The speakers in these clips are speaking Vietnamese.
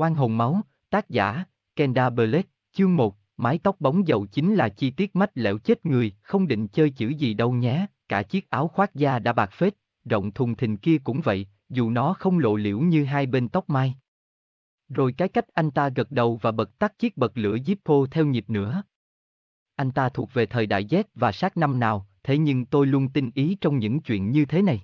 Oan hồn máu, tác giả, Kenda Blake, chương 1, mái tóc bóng dầu chính là chi tiết mách lẻo chết người, không định chơi chữ gì đâu nhé, cả chiếc áo khoác da đã bạc phết, rộng thùng thình kia cũng vậy, dù nó không lộ liễu như hai bên tóc mai. Rồi cái cách anh ta gật đầu và bật tắt chiếc bật lửa Zippo theo nhịp nữa. Anh ta thuộc về thời đại Z và sát năm nào, thế nhưng tôi luôn tin ý trong những chuyện như thế này.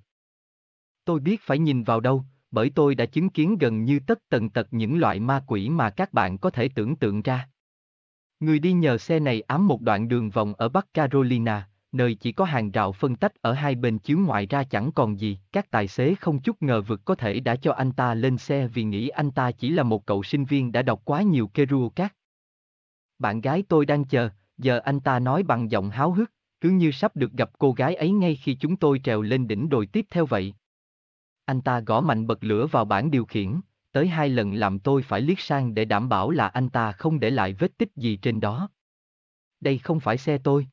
Tôi biết phải nhìn vào đâu, bởi tôi đã chứng kiến gần như tất tần tật những loại ma quỷ mà các bạn có thể tưởng tượng ra. Người đi nhờ xe này ám một đoạn đường vòng ở Bắc Carolina, nơi chỉ có hàng rào phân tách ở hai bên chiếu ngoại ra chẳng còn gì, các tài xế không chút ngờ vực có thể đã cho anh ta lên xe vì nghĩ anh ta chỉ là một cậu sinh viên đã đọc quá nhiều Kerouac. Bạn gái tôi đang chờ, giờ anh ta nói bằng giọng háo hức, cứ như sắp được gặp cô gái ấy ngay khi chúng tôi trèo lên đỉnh đồi tiếp theo vậy. Anh ta gõ mạnh bật lửa vào bảng điều khiển, tới hai lần làm tôi phải liếc sang để đảm bảo là anh ta không để lại vết tích gì trên đó. Đây không phải xe tôi.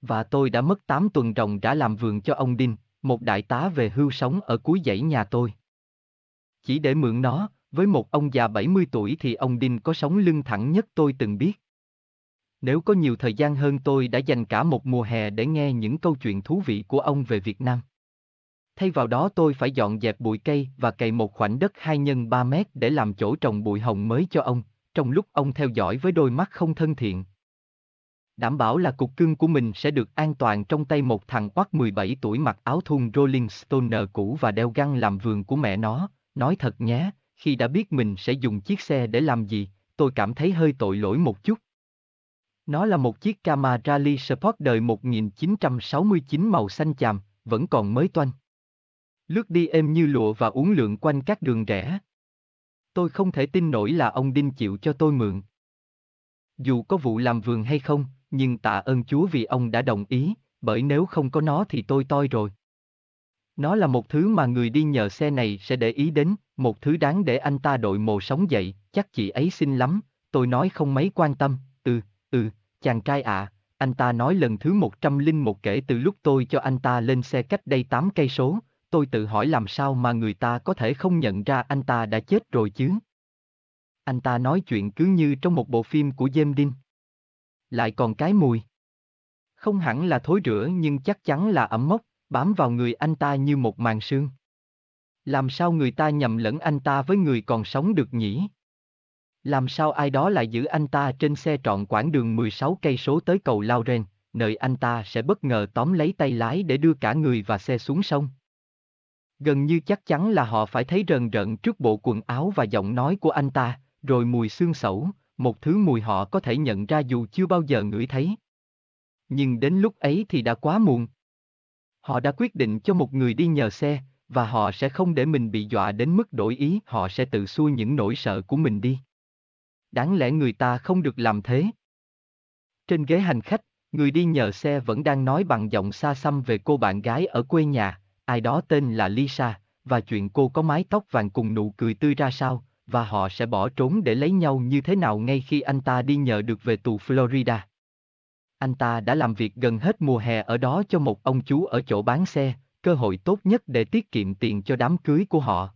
Và tôi đã mất 8 tuần ròng đã làm vườn cho ông Đinh, một đại tá về hưu sống ở cuối dãy nhà tôi. Chỉ để mượn nó, với một ông già 70 tuổi thì ông Đinh có sống lưng thẳng nhất tôi từng biết. Nếu có nhiều thời gian hơn tôi đã dành cả một mùa hè để nghe những câu chuyện thú vị của ông về Việt Nam. Thay vào đó tôi phải dọn dẹp bụi cây và cày một khoảnh đất 2 x 3 mét để làm chỗ trồng bụi hồng mới cho ông, trong lúc ông theo dõi với đôi mắt không thân thiện. Đảm bảo là cục cưng của mình sẽ được an toàn trong tay một thằng oắt 17 tuổi mặc áo thun Rolling Stone cũ và đeo găng làm vườn của mẹ nó, nói thật nhé, khi đã biết mình sẽ dùng chiếc xe để làm gì, tôi cảm thấy hơi tội lỗi một chút. Nó là một chiếc Camaro Rally Sport đời 1969 màu xanh chàm, vẫn còn mới toanh. Lướt đi êm như lụa và uốn lượn quanh các đường rẽ. Tôi không thể tin nổi là ông Đinh chịu cho tôi mượn. Dù có vụ làm vườn hay không, nhưng tạ ơn Chúa vì ông đã đồng ý, bởi nếu không có nó thì tôi toi rồi. Nó là một thứ mà người đi nhờ xe này sẽ để ý đến, một thứ đáng để anh ta đội mồ sống dậy, chắc chị ấy xinh lắm, tôi nói không mấy quan tâm, ừ, ừ, chàng trai ạ, à, anh ta nói lần thứ một trăm linh một kể từ lúc tôi cho anh ta lên xe cách đây 8 cây số, tôi tự hỏi làm sao mà người ta có thể không nhận ra anh ta đã chết rồi chứ. Anh ta nói chuyện cứ như trong một bộ phim của James Dean. Lại còn cái mùi. Không hẳn là thối rữa nhưng chắc chắn là ẩm mốc, bám vào người anh ta như một màn sương. Làm sao người ta nhầm lẫn anh ta với người còn sống được nhỉ? Làm sao ai đó lại giữ anh ta trên xe trọn quãng đường 16 cây số tới cầu Lauren, nơi anh ta sẽ bất ngờ tóm lấy tay lái để đưa cả người và xe xuống sông? Gần như chắc chắn là họ phải thấy rần rợn trước bộ quần áo và giọng nói của anh ta, rồi mùi xương sẩu, một thứ mùi họ có thể nhận ra dù chưa bao giờ ngửi thấy. Nhưng đến lúc ấy thì đã quá muộn. Họ đã quyết định cho một người đi nhờ xe, và họ sẽ không để mình bị dọa đến mức đổi ý, họ sẽ tự xua những nỗi sợ của mình đi. Đáng lẽ người ta không được làm thế. Trên ghế hành khách, người đi nhờ xe vẫn đang nói bằng giọng xa xăm về cô bạn gái ở quê nhà, ai đó tên là Lisa, và chuyện cô có mái tóc vàng cùng nụ cười tươi ra sao, và họ sẽ bỏ trốn để lấy nhau như thế nào ngay khi anh ta đi nhờ được về tù Florida. Anh ta đã làm việc gần hết mùa hè ở đó cho một ông chú ở chỗ bán xe, cơ hội tốt nhất để tiết kiệm tiền cho đám cưới của họ.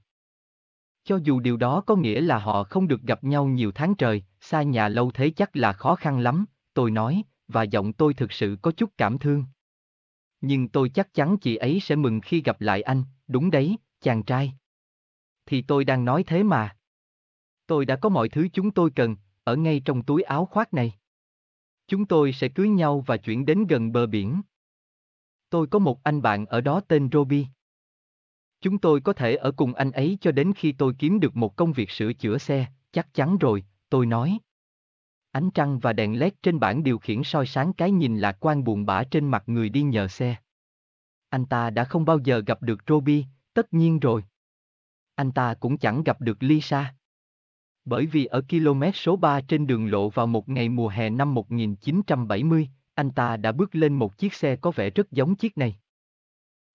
Cho dù điều đó có nghĩa là họ không được gặp nhau nhiều tháng trời, xa nhà lâu thế chắc là khó khăn lắm, tôi nói, và giọng tôi thực sự có chút cảm thương. Nhưng tôi chắc chắn chị ấy sẽ mừng khi gặp lại anh, đúng đấy, chàng trai. Thì tôi đang nói thế mà. Tôi đã có mọi thứ chúng tôi cần, ở ngay trong túi áo khoác này. Chúng tôi sẽ cưới nhau và chuyển đến gần bờ biển. Tôi có một anh bạn ở đó tên Roby. Chúng tôi có thể ở cùng anh ấy cho đến khi tôi kiếm được một công việc sửa chữa xe, chắc chắn rồi, tôi nói. Ánh trăng và đèn led trên bảng điều khiển soi sáng cái nhìn lạc quan buồn bã trên mặt người đi nhờ xe. Anh ta đã không bao giờ gặp được Robbie, tất nhiên rồi. Anh ta cũng chẳng gặp được Lisa. Bởi vì ở km số 3 trên đường lộ vào một ngày mùa hè năm 1970, anh ta đã bước lên một chiếc xe có vẻ rất giống chiếc này.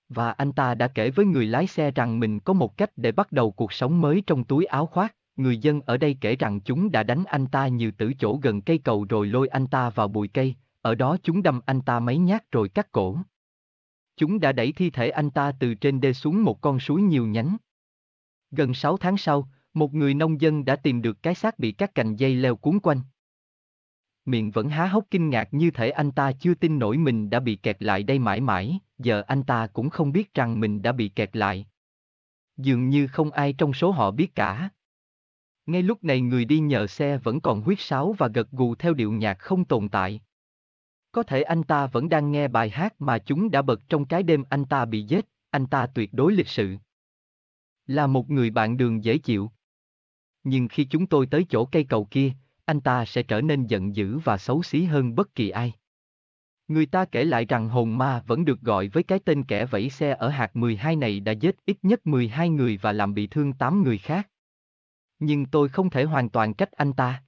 Và anh ta đã kể với người lái xe rằng mình có một cách để bắt đầu cuộc sống mới trong túi áo khoác. Người dân ở đây kể rằng chúng đã đánh anh ta nhiều tử chỗ gần cây cầu rồi lôi anh ta vào bụi cây, ở đó chúng đâm anh ta mấy nhát rồi cắt cổ. Chúng đã đẩy thi thể anh ta từ trên đê xuống một con suối nhiều nhánh. Gần 6 tháng sau, Một người nông dân đã tìm được cái xác bị các cành dây leo cuốn quanh. Miệng vẫn há hốc kinh ngạc như thể anh ta chưa tin nổi mình đã bị kẹt lại đây mãi mãi, giờ anh ta cũng không biết rằng mình đã bị kẹt lại. Dường như không ai trong số họ biết cả. Ngay lúc này người đi nhờ xe vẫn còn huyết sáo và gật gù theo điệu nhạc không tồn tại. Có thể anh ta vẫn đang nghe bài hát mà chúng đã bật trong cái đêm anh ta bị giết, anh ta tuyệt đối lịch sự. Là một người bạn đường dễ chịu. Nhưng khi chúng tôi tới chỗ cây cầu kia, anh ta sẽ trở nên giận dữ và xấu xí hơn bất kỳ ai. Người ta kể lại rằng hồn ma vẫn được gọi với cái tên kẻ vẫy xe ở hạt 12 này đã giết ít nhất 12 người và làm bị thương 8 người khác. Nhưng tôi không thể hoàn toàn trách anh ta.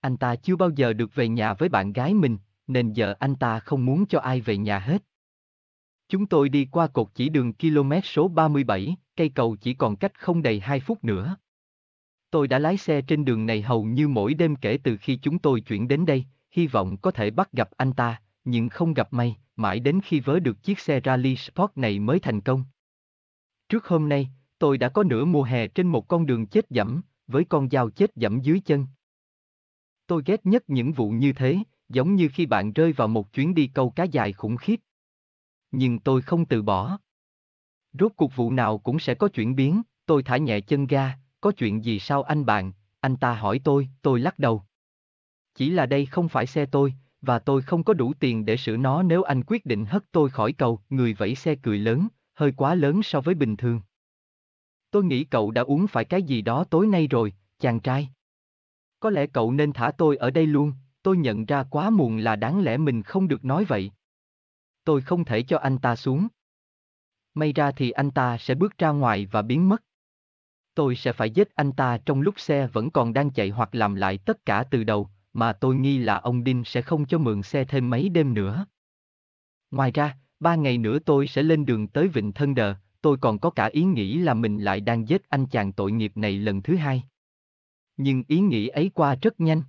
Anh ta chưa bao giờ được về nhà với bạn gái mình, nên giờ anh ta không muốn cho ai về nhà hết. Chúng tôi đi qua cột chỉ đường km số 37, cây cầu chỉ còn cách không đầy 2 phút nữa. Tôi đã lái xe trên đường này hầu như mỗi đêm kể từ khi chúng tôi chuyển đến đây, hy vọng có thể bắt gặp anh ta, nhưng không gặp may, mãi đến khi vớ được chiếc xe Rally Sport này mới thành công. Trước hôm nay, tôi đã có nửa mùa hè trên một con đường chết dẫm, với con dao chết dẫm dưới chân. Tôi ghét nhất những vụ như thế, giống như khi bạn rơi vào một chuyến đi câu cá dài khủng khiếp. Nhưng tôi không từ bỏ. Rốt cuộc vụ nào cũng sẽ có chuyển biến, tôi thả nhẹ chân ga, có chuyện gì sao anh bạn, anh ta hỏi tôi, tôi lắc đầu. Chỉ là đây không phải xe tôi, và tôi không có đủ tiền để sửa nó nếu anh quyết định hất tôi khỏi cầu, người vẫy xe cười lớn, hơi quá lớn so với bình thường. Tôi nghĩ cậu đã uống phải cái gì đó tối nay rồi, chàng trai. Có lẽ cậu nên thả tôi ở đây luôn, tôi nhận ra quá muộn là đáng lẽ mình không được nói vậy. Tôi không thể cho anh ta xuống. May ra thì anh ta sẽ bước ra ngoài và biến mất. Tôi sẽ phải giết anh ta trong lúc xe vẫn còn đang chạy hoặc làm lại tất cả từ đầu, mà tôi nghi là ông Đinh sẽ không cho mượn xe thêm mấy đêm nữa. Ngoài ra, ba ngày nữa tôi sẽ lên đường tới Vịnh Thân Đờ, tôi còn có cả ý nghĩ là mình lại đang giết anh chàng tội nghiệp này lần thứ hai. Nhưng ý nghĩ ấy qua rất nhanh.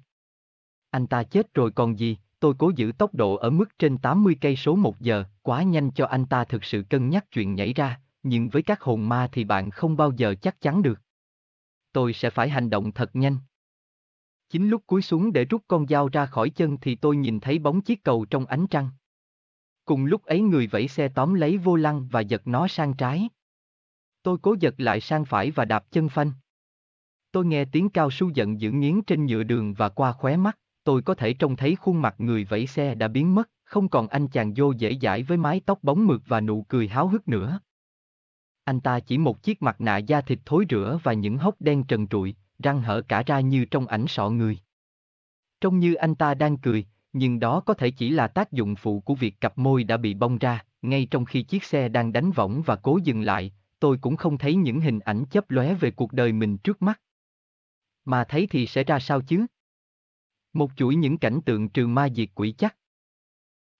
Anh ta chết rồi còn gì, tôi cố giữ tốc độ ở mức trên 80 cây số một giờ, quá nhanh cho anh ta thực sự cân nhắc chuyện nhảy ra, nhưng với các hồn ma thì bạn không bao giờ chắc chắn được. Tôi sẽ phải hành động thật nhanh. Chính lúc cúi xuống để rút con dao ra khỏi chân thì tôi nhìn thấy bóng chiếc cầu trong ánh trăng. Cùng lúc ấy người vẫy xe tóm lấy vô lăng và giật nó sang trái. Tôi cố giật lại sang phải và đạp chân phanh. Tôi nghe tiếng cao su giận dữ nghiến trên nhựa đường và qua khóe mắt, tôi có thể trông thấy khuôn mặt người vẫy xe đã biến mất, không còn anh chàng vô dễ dãi với mái tóc bóng mượt và nụ cười háo hức nữa. Anh ta chỉ một chiếc mặt nạ da thịt thối rữa và những hốc đen trần trụi, răng hở cả ra như trong ảnh sọ người. Trông như anh ta đang cười, nhưng đó có thể chỉ là tác dụng phụ của việc cặp môi đã bị bong ra, ngay trong khi chiếc xe đang đánh võng và cố dừng lại, tôi cũng không thấy những hình ảnh chớp lóe về cuộc đời mình trước mắt. Mà thấy thì sẽ ra sao chứ? Một chuỗi những cảnh tượng trừ ma diệt quỷ chắc.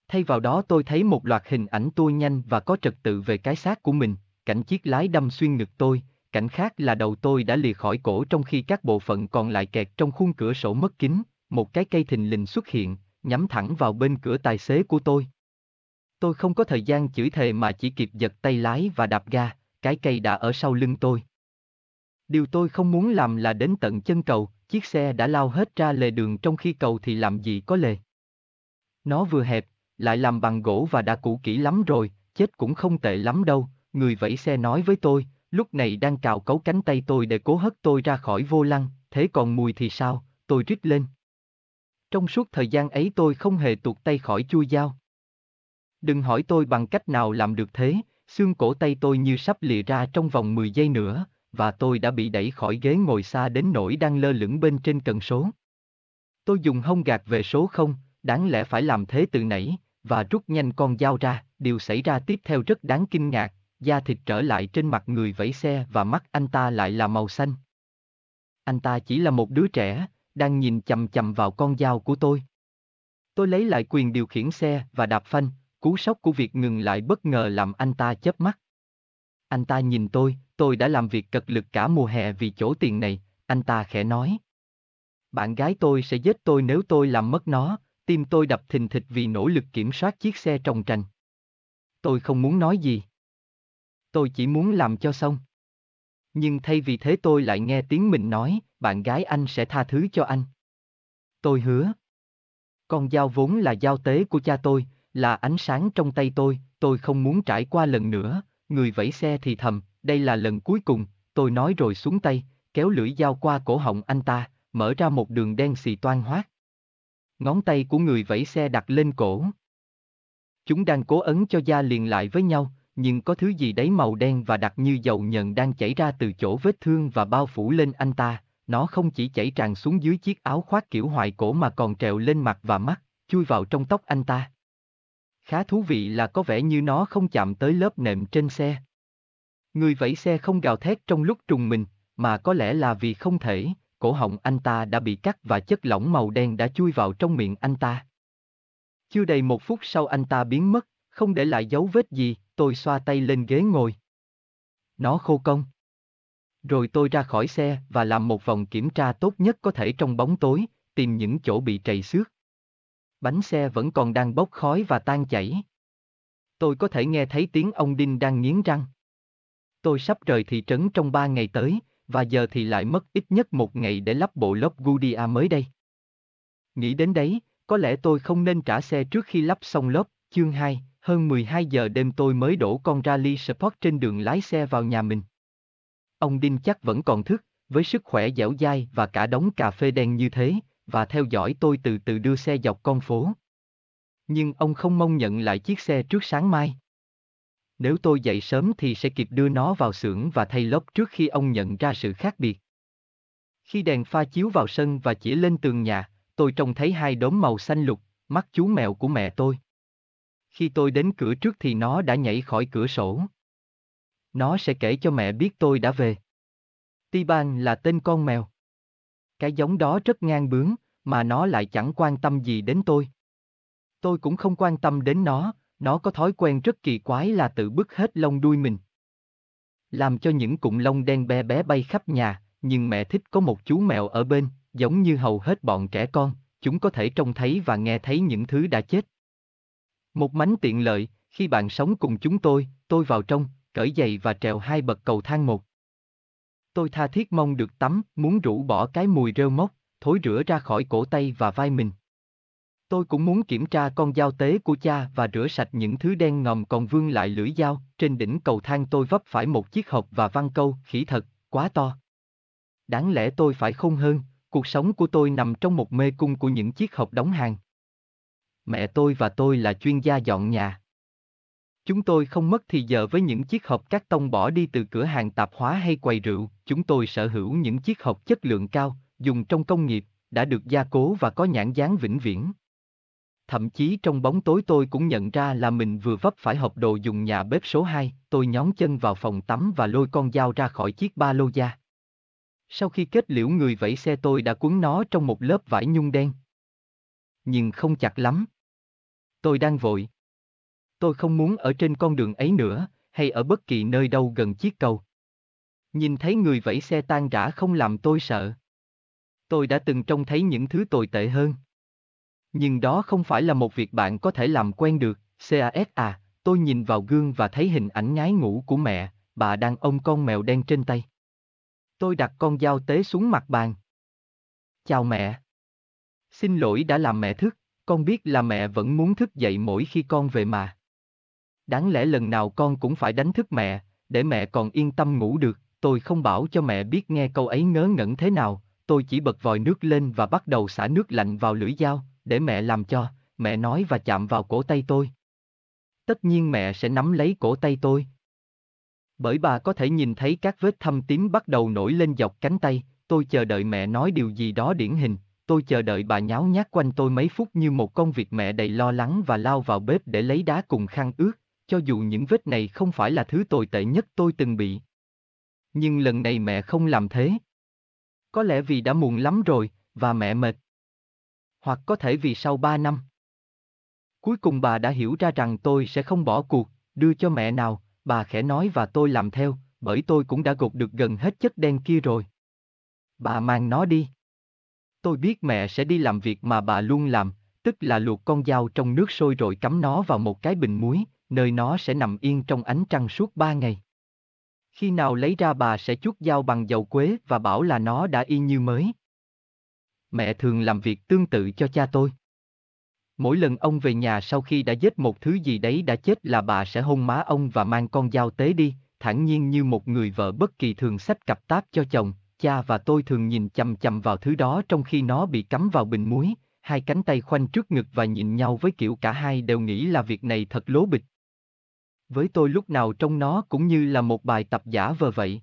Thay vào đó tôi thấy một loạt hình ảnh tua nhanh và có trật tự về cái xác của mình, cảnh chiếc lái đâm xuyên ngực tôi, cảnh khác là đầu tôi đã lìa khỏi cổ trong khi các bộ phận còn lại kẹt trong khung cửa sổ mất kính, một cái cây thình lình xuất hiện, nhắm thẳng vào bên cửa tài xế của tôi. Tôi không có thời gian chửi thề mà chỉ kịp giật tay lái và đạp ga, cái cây đã ở sau lưng tôi. Điều tôi không muốn làm là đến tận chân cầu, chiếc xe đã lao hết ra lề đường trong khi cầu thì làm gì có lề. Nó vừa hẹp, lại làm bằng gỗ và đã cũ kỹ lắm rồi, chết cũng không tệ lắm đâu, người vẫy xe nói với tôi, lúc này đang cào cấu cánh tay tôi để cố hất tôi ra khỏi vô lăng, thế còn mùi thì sao, tôi rít lên. Trong suốt thời gian ấy tôi không hề tuột tay khỏi chui dao. Đừng hỏi tôi bằng cách nào làm được thế, xương cổ tay tôi như sắp lìa ra trong vòng 10 giây nữa, và tôi đã bị đẩy khỏi ghế ngồi xa đến nỗi đang lơ lửng bên trên cần số. Tôi dùng hông gạt về số không, đáng lẽ phải làm thế từ nãy, và rút nhanh con dao ra, điều xảy ra tiếp theo rất đáng kinh ngạc, da thịt trở lại trên mặt người vẫy xe và mắt anh ta lại là màu xanh. Anh ta chỉ là một đứa trẻ, đang nhìn chầm chầm vào con dao của tôi. Tôi lấy lại quyền điều khiển xe và đạp phanh, cú sốc của việc ngừng lại bất ngờ làm anh ta chớp mắt. Anh ta nhìn tôi, tôi đã làm việc cật lực cả mùa hè vì chỗ tiền này, anh ta khẽ nói. Bạn gái tôi sẽ giết tôi nếu tôi làm mất nó, tim tôi đập thình thịch vì nỗ lực kiểm soát chiếc xe trồng trành. Tôi không muốn nói gì. Tôi chỉ muốn làm cho xong. Nhưng thay vì thế tôi lại nghe tiếng mình nói, bạn gái anh sẽ tha thứ cho anh. Tôi hứa. Con dao vốn là dao tế của cha tôi, là ánh sáng trong tay tôi, tôi không muốn trải qua lần nữa, người vẫy xe thì thầm, đây là lần cuối cùng, tôi nói rồi xuống tay, kéo lưỡi dao qua cổ họng anh ta, mở ra một đường đen xì toan hoác. Ngón tay của người vẫy xe đặt lên cổ. Chúng đang cố ấn cho da liền lại với nhau, nhưng có thứ gì đấy màu đen và đặc như dầu nhờn đang chảy ra từ chỗ vết thương và bao phủ lên anh ta, nó không chỉ chảy tràn xuống dưới chiếc áo khoác kiểu hoài cổ mà còn trèo lên mặt và mắt, chui vào trong tóc anh ta. Khá thú vị là có vẻ như nó không chạm tới lớp nệm trên xe. Người vẫy xe không gào thét trong lúc trùng mình, mà có lẽ là vì không thể, cổ họng anh ta đã bị cắt và chất lỏng màu đen đã chui vào trong miệng anh ta. Chưa đầy một phút sau anh ta biến mất, không để lại dấu vết gì, tôi xoa tay lên ghế ngồi. Nó khô công. Rồi tôi ra khỏi xe và làm một vòng kiểm tra tốt nhất có thể trong bóng tối, tìm những chỗ bị trầy xước. Bánh xe vẫn còn đang bốc khói và tan chảy. Tôi có thể nghe thấy tiếng ông Đinh đang nghiến răng. Tôi sắp rời thị trấn trong ba ngày tới, và giờ thì lại mất ít nhất một ngày để lắp bộ lốp Gudia mới đây. Nghĩ đến đấy, có lẽ tôi không nên trả xe trước khi lắp xong lốp, chương 2, hơn 12 giờ đêm tôi mới đổ con Rally Sport trên đường lái xe vào nhà mình. Ông Đinh chắc vẫn còn thức, với sức khỏe dẻo dai và cả đống cà phê đen như thế, và theo dõi tôi từ từ đưa xe dọc con phố. Nhưng ông không mong nhận lại chiếc xe trước sáng mai. Nếu tôi dậy sớm thì sẽ kịp đưa nó vào xưởng và thay lốp trước khi ông nhận ra sự khác biệt. Khi đèn pha chiếu vào sân và chỉ lên tường nhà, tôi trông thấy hai đốm màu xanh lục, mắt chú mèo của mẹ tôi. Khi tôi đến cửa trước thì nó đã nhảy khỏi cửa sổ. Nó sẽ kể cho mẹ biết tôi đã về. Tiban là tên con mèo. Cái giống đó rất ngang bướng, mà nó lại chẳng quan tâm gì đến tôi. Tôi cũng không quan tâm đến nó, nó có thói quen rất kỳ quái là tự bứt hết lông đuôi mình. Làm cho những cụm lông đen bé bé bay khắp nhà, nhưng mẹ thích có một chú mèo ở bên, giống như hầu hết bọn trẻ con, chúng có thể trông thấy và nghe thấy những thứ đã chết. Một mánh tiện lợi, khi bạn sống cùng chúng tôi, tôi vào trong, cởi giày và trèo hai bậc cầu thang một. Tôi tha thiết mong được tắm, muốn rũ bỏ cái mùi rêu mốc, thối rửa ra khỏi cổ tay và vai mình. Tôi cũng muốn kiểm tra con dao tế của cha và rửa sạch những thứ đen ngòm còn vương lại lưỡi dao, trên đỉnh cầu thang tôi vấp phải một chiếc hộp và văn câu, khỉ thật, quá to. Đáng lẽ tôi phải không hơn, cuộc sống của tôi nằm trong một mê cung của những chiếc hộp đóng hàng. Mẹ tôi và tôi là chuyên gia dọn nhà. Chúng tôi không mất thì giờ với những chiếc hộp cắt tông bỏ đi từ cửa hàng tạp hóa hay quầy rượu, chúng tôi sở hữu những chiếc hộp chất lượng cao, dùng trong công nghiệp, đã được gia cố và có nhãn dán vĩnh viễn. Thậm chí trong bóng tối tôi cũng nhận ra là mình vừa vấp phải hộp đồ dùng nhà bếp số 2, tôi nhón chân vào phòng tắm và lôi con dao ra khỏi chiếc ba lô da. Sau khi kết liễu người vẫy xe tôi đã cuốn nó trong một lớp vải nhung đen. Nhưng không chặt lắm. Tôi đang vội. Tôi không muốn ở trên con đường ấy nữa, hay ở bất kỳ nơi đâu gần chiếc cầu. Nhìn thấy người vẫy xe tan rã không làm tôi sợ. Tôi đã từng trông thấy những thứ tồi tệ hơn. Nhưng đó không phải là một việc bạn có thể làm quen được, CAS à, tôi nhìn vào gương và thấy hình ảnh ngái ngủ của mẹ, bà đang ôm con mèo đen trên tay. Tôi đặt con dao tế xuống mặt bàn. Chào mẹ. Xin lỗi đã làm mẹ thức, con biết là mẹ vẫn muốn thức dậy mỗi khi con về mà. Đáng lẽ lần nào con cũng phải đánh thức mẹ, để mẹ còn yên tâm ngủ được, tôi không bảo cho mẹ biết nghe câu ấy ngớ ngẩn thế nào, tôi chỉ bật vòi nước lên và bắt đầu xả nước lạnh vào lưỡi dao, để mẹ làm cho, mẹ nói và chạm vào cổ tay tôi. Tất nhiên mẹ sẽ nắm lấy cổ tay tôi. Bởi bà có thể nhìn thấy các vết thâm tím bắt đầu nổi lên dọc cánh tay, tôi chờ đợi mẹ nói điều gì đó điển hình, tôi chờ đợi bà nháo nhác quanh tôi mấy phút như một con vịt mẹ đầy lo lắng và lao vào bếp để lấy đá cùng khăn ướt, cho dù những vết này không phải là thứ tồi tệ nhất tôi từng bị. Nhưng lần này mẹ không làm thế. Có lẽ vì đã muộn lắm rồi, và mẹ mệt. Hoặc có thể vì sau ba năm. Cuối cùng bà đã hiểu ra rằng tôi sẽ không bỏ cuộc, đưa cho mẹ nào, bà khẽ nói và tôi làm theo, bởi tôi cũng đã gột được gần hết chất đen kia rồi. Bà mang nó đi. Tôi biết mẹ sẽ đi làm việc mà bà luôn làm, tức là luộc con dao trong nước sôi rồi cắm nó vào một cái bình muối, nơi nó sẽ nằm yên trong ánh trăng suốt ba ngày. Khi nào lấy ra bà sẽ chuốt dao bằng dầu quế và bảo là nó đã y như mới. Mẹ thường làm việc tương tự cho cha tôi. Mỗi lần ông về nhà sau khi đã giết một thứ gì đấy đã chết là bà sẽ hôn má ông và mang con dao tế đi, thản nhiên như một người vợ bất kỳ thường sách cặp táp cho chồng, cha và tôi thường nhìn chằm chằm vào thứ đó trong khi nó bị cắm vào bình muối, hai cánh tay khoanh trước ngực và nhìn nhau với kiểu cả hai đều nghĩ là việc này thật lố bịch. Với tôi lúc nào trong nó cũng như là một bài tập giả vờ vậy.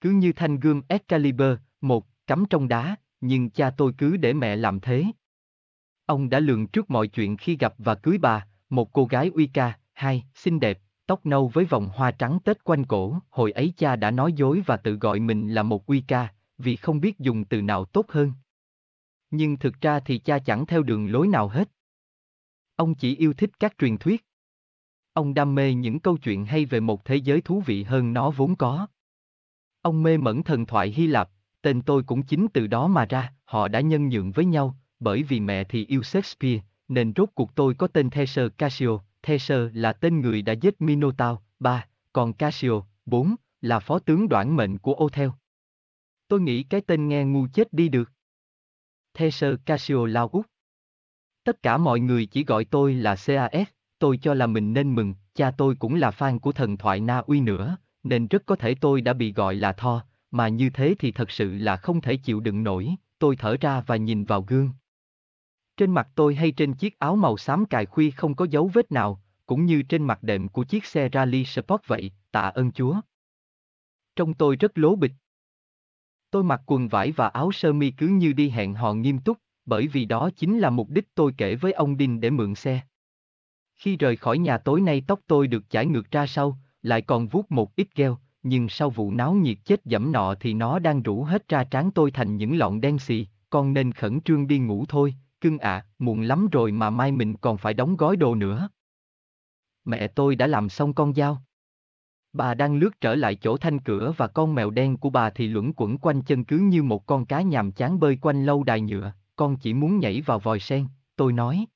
Cứ như thanh gươm Excalibur, một, cắm trong đá, nhưng cha tôi cứ để mẹ làm thế. Ông đã lường trước mọi chuyện khi gặp và cưới bà, một cô gái uy ca, hai, xinh đẹp, tóc nâu với vòng hoa trắng tết quanh cổ. Hồi ấy cha đã nói dối và tự gọi mình là một uy ca, vì không biết dùng từ nào tốt hơn. Nhưng thực ra thì cha chẳng theo đường lối nào hết. Ông chỉ yêu thích các truyền thuyết. Ông đam mê những câu chuyện hay về một thế giới thú vị hơn nó vốn có. Ông mê mẩn thần thoại Hy Lạp, tên tôi cũng chính từ đó mà ra, họ đã nhân nhượng với nhau, bởi vì mẹ thì yêu Shakespeare, nên rốt cuộc tôi có tên Thesser Cassio, Thesser là tên người đã giết Minotaur, ba, còn Cassio, bốn, là phó tướng đoản mệnh của Othello. Tôi nghĩ cái tên nghe ngu chết đi được. Thesser Cassio lao út. Tất cả mọi người chỉ gọi tôi là CAS, tôi cho là mình nên mừng, cha tôi cũng là fan của thần thoại Na Uy nữa, nên rất có thể tôi đã bị gọi là Thor. mà như thế thì thật sự là không thể chịu đựng nổi, tôi thở ra và nhìn vào gương. Trên mặt tôi hay trên chiếc áo màu xám cài khuy không có dấu vết nào, cũng như trên mặt đệm của chiếc xe rally sport vậy, tạ ơn Chúa. Trong tôi rất lố bịch. Tôi mặc quần vải và áo sơ mi cứ như đi hẹn hò nghiêm túc, bởi vì đó chính là mục đích tôi kể với ông Đinh để mượn xe. Khi rời khỏi nhà tối nay tóc tôi được chải ngược ra sau, lại còn vuốt một ít keo. nhưng sau vụ náo nhiệt chết dẫm nọ thì nó đang rủ hết ra trán tôi thành những lọn đen xì, con nên khẩn trương đi ngủ thôi, cưng ạ, muộn lắm rồi mà mai mình còn phải đóng gói đồ nữa. Mẹ tôi đã làm xong con dao. Bà đang lướt trở lại chỗ thanh cửa và con mèo đen của bà thì luẩn quẩn quanh chân cứ như một con cá nhàm chán bơi quanh lâu đài nhựa, con chỉ muốn nhảy vào vòi sen, tôi nói.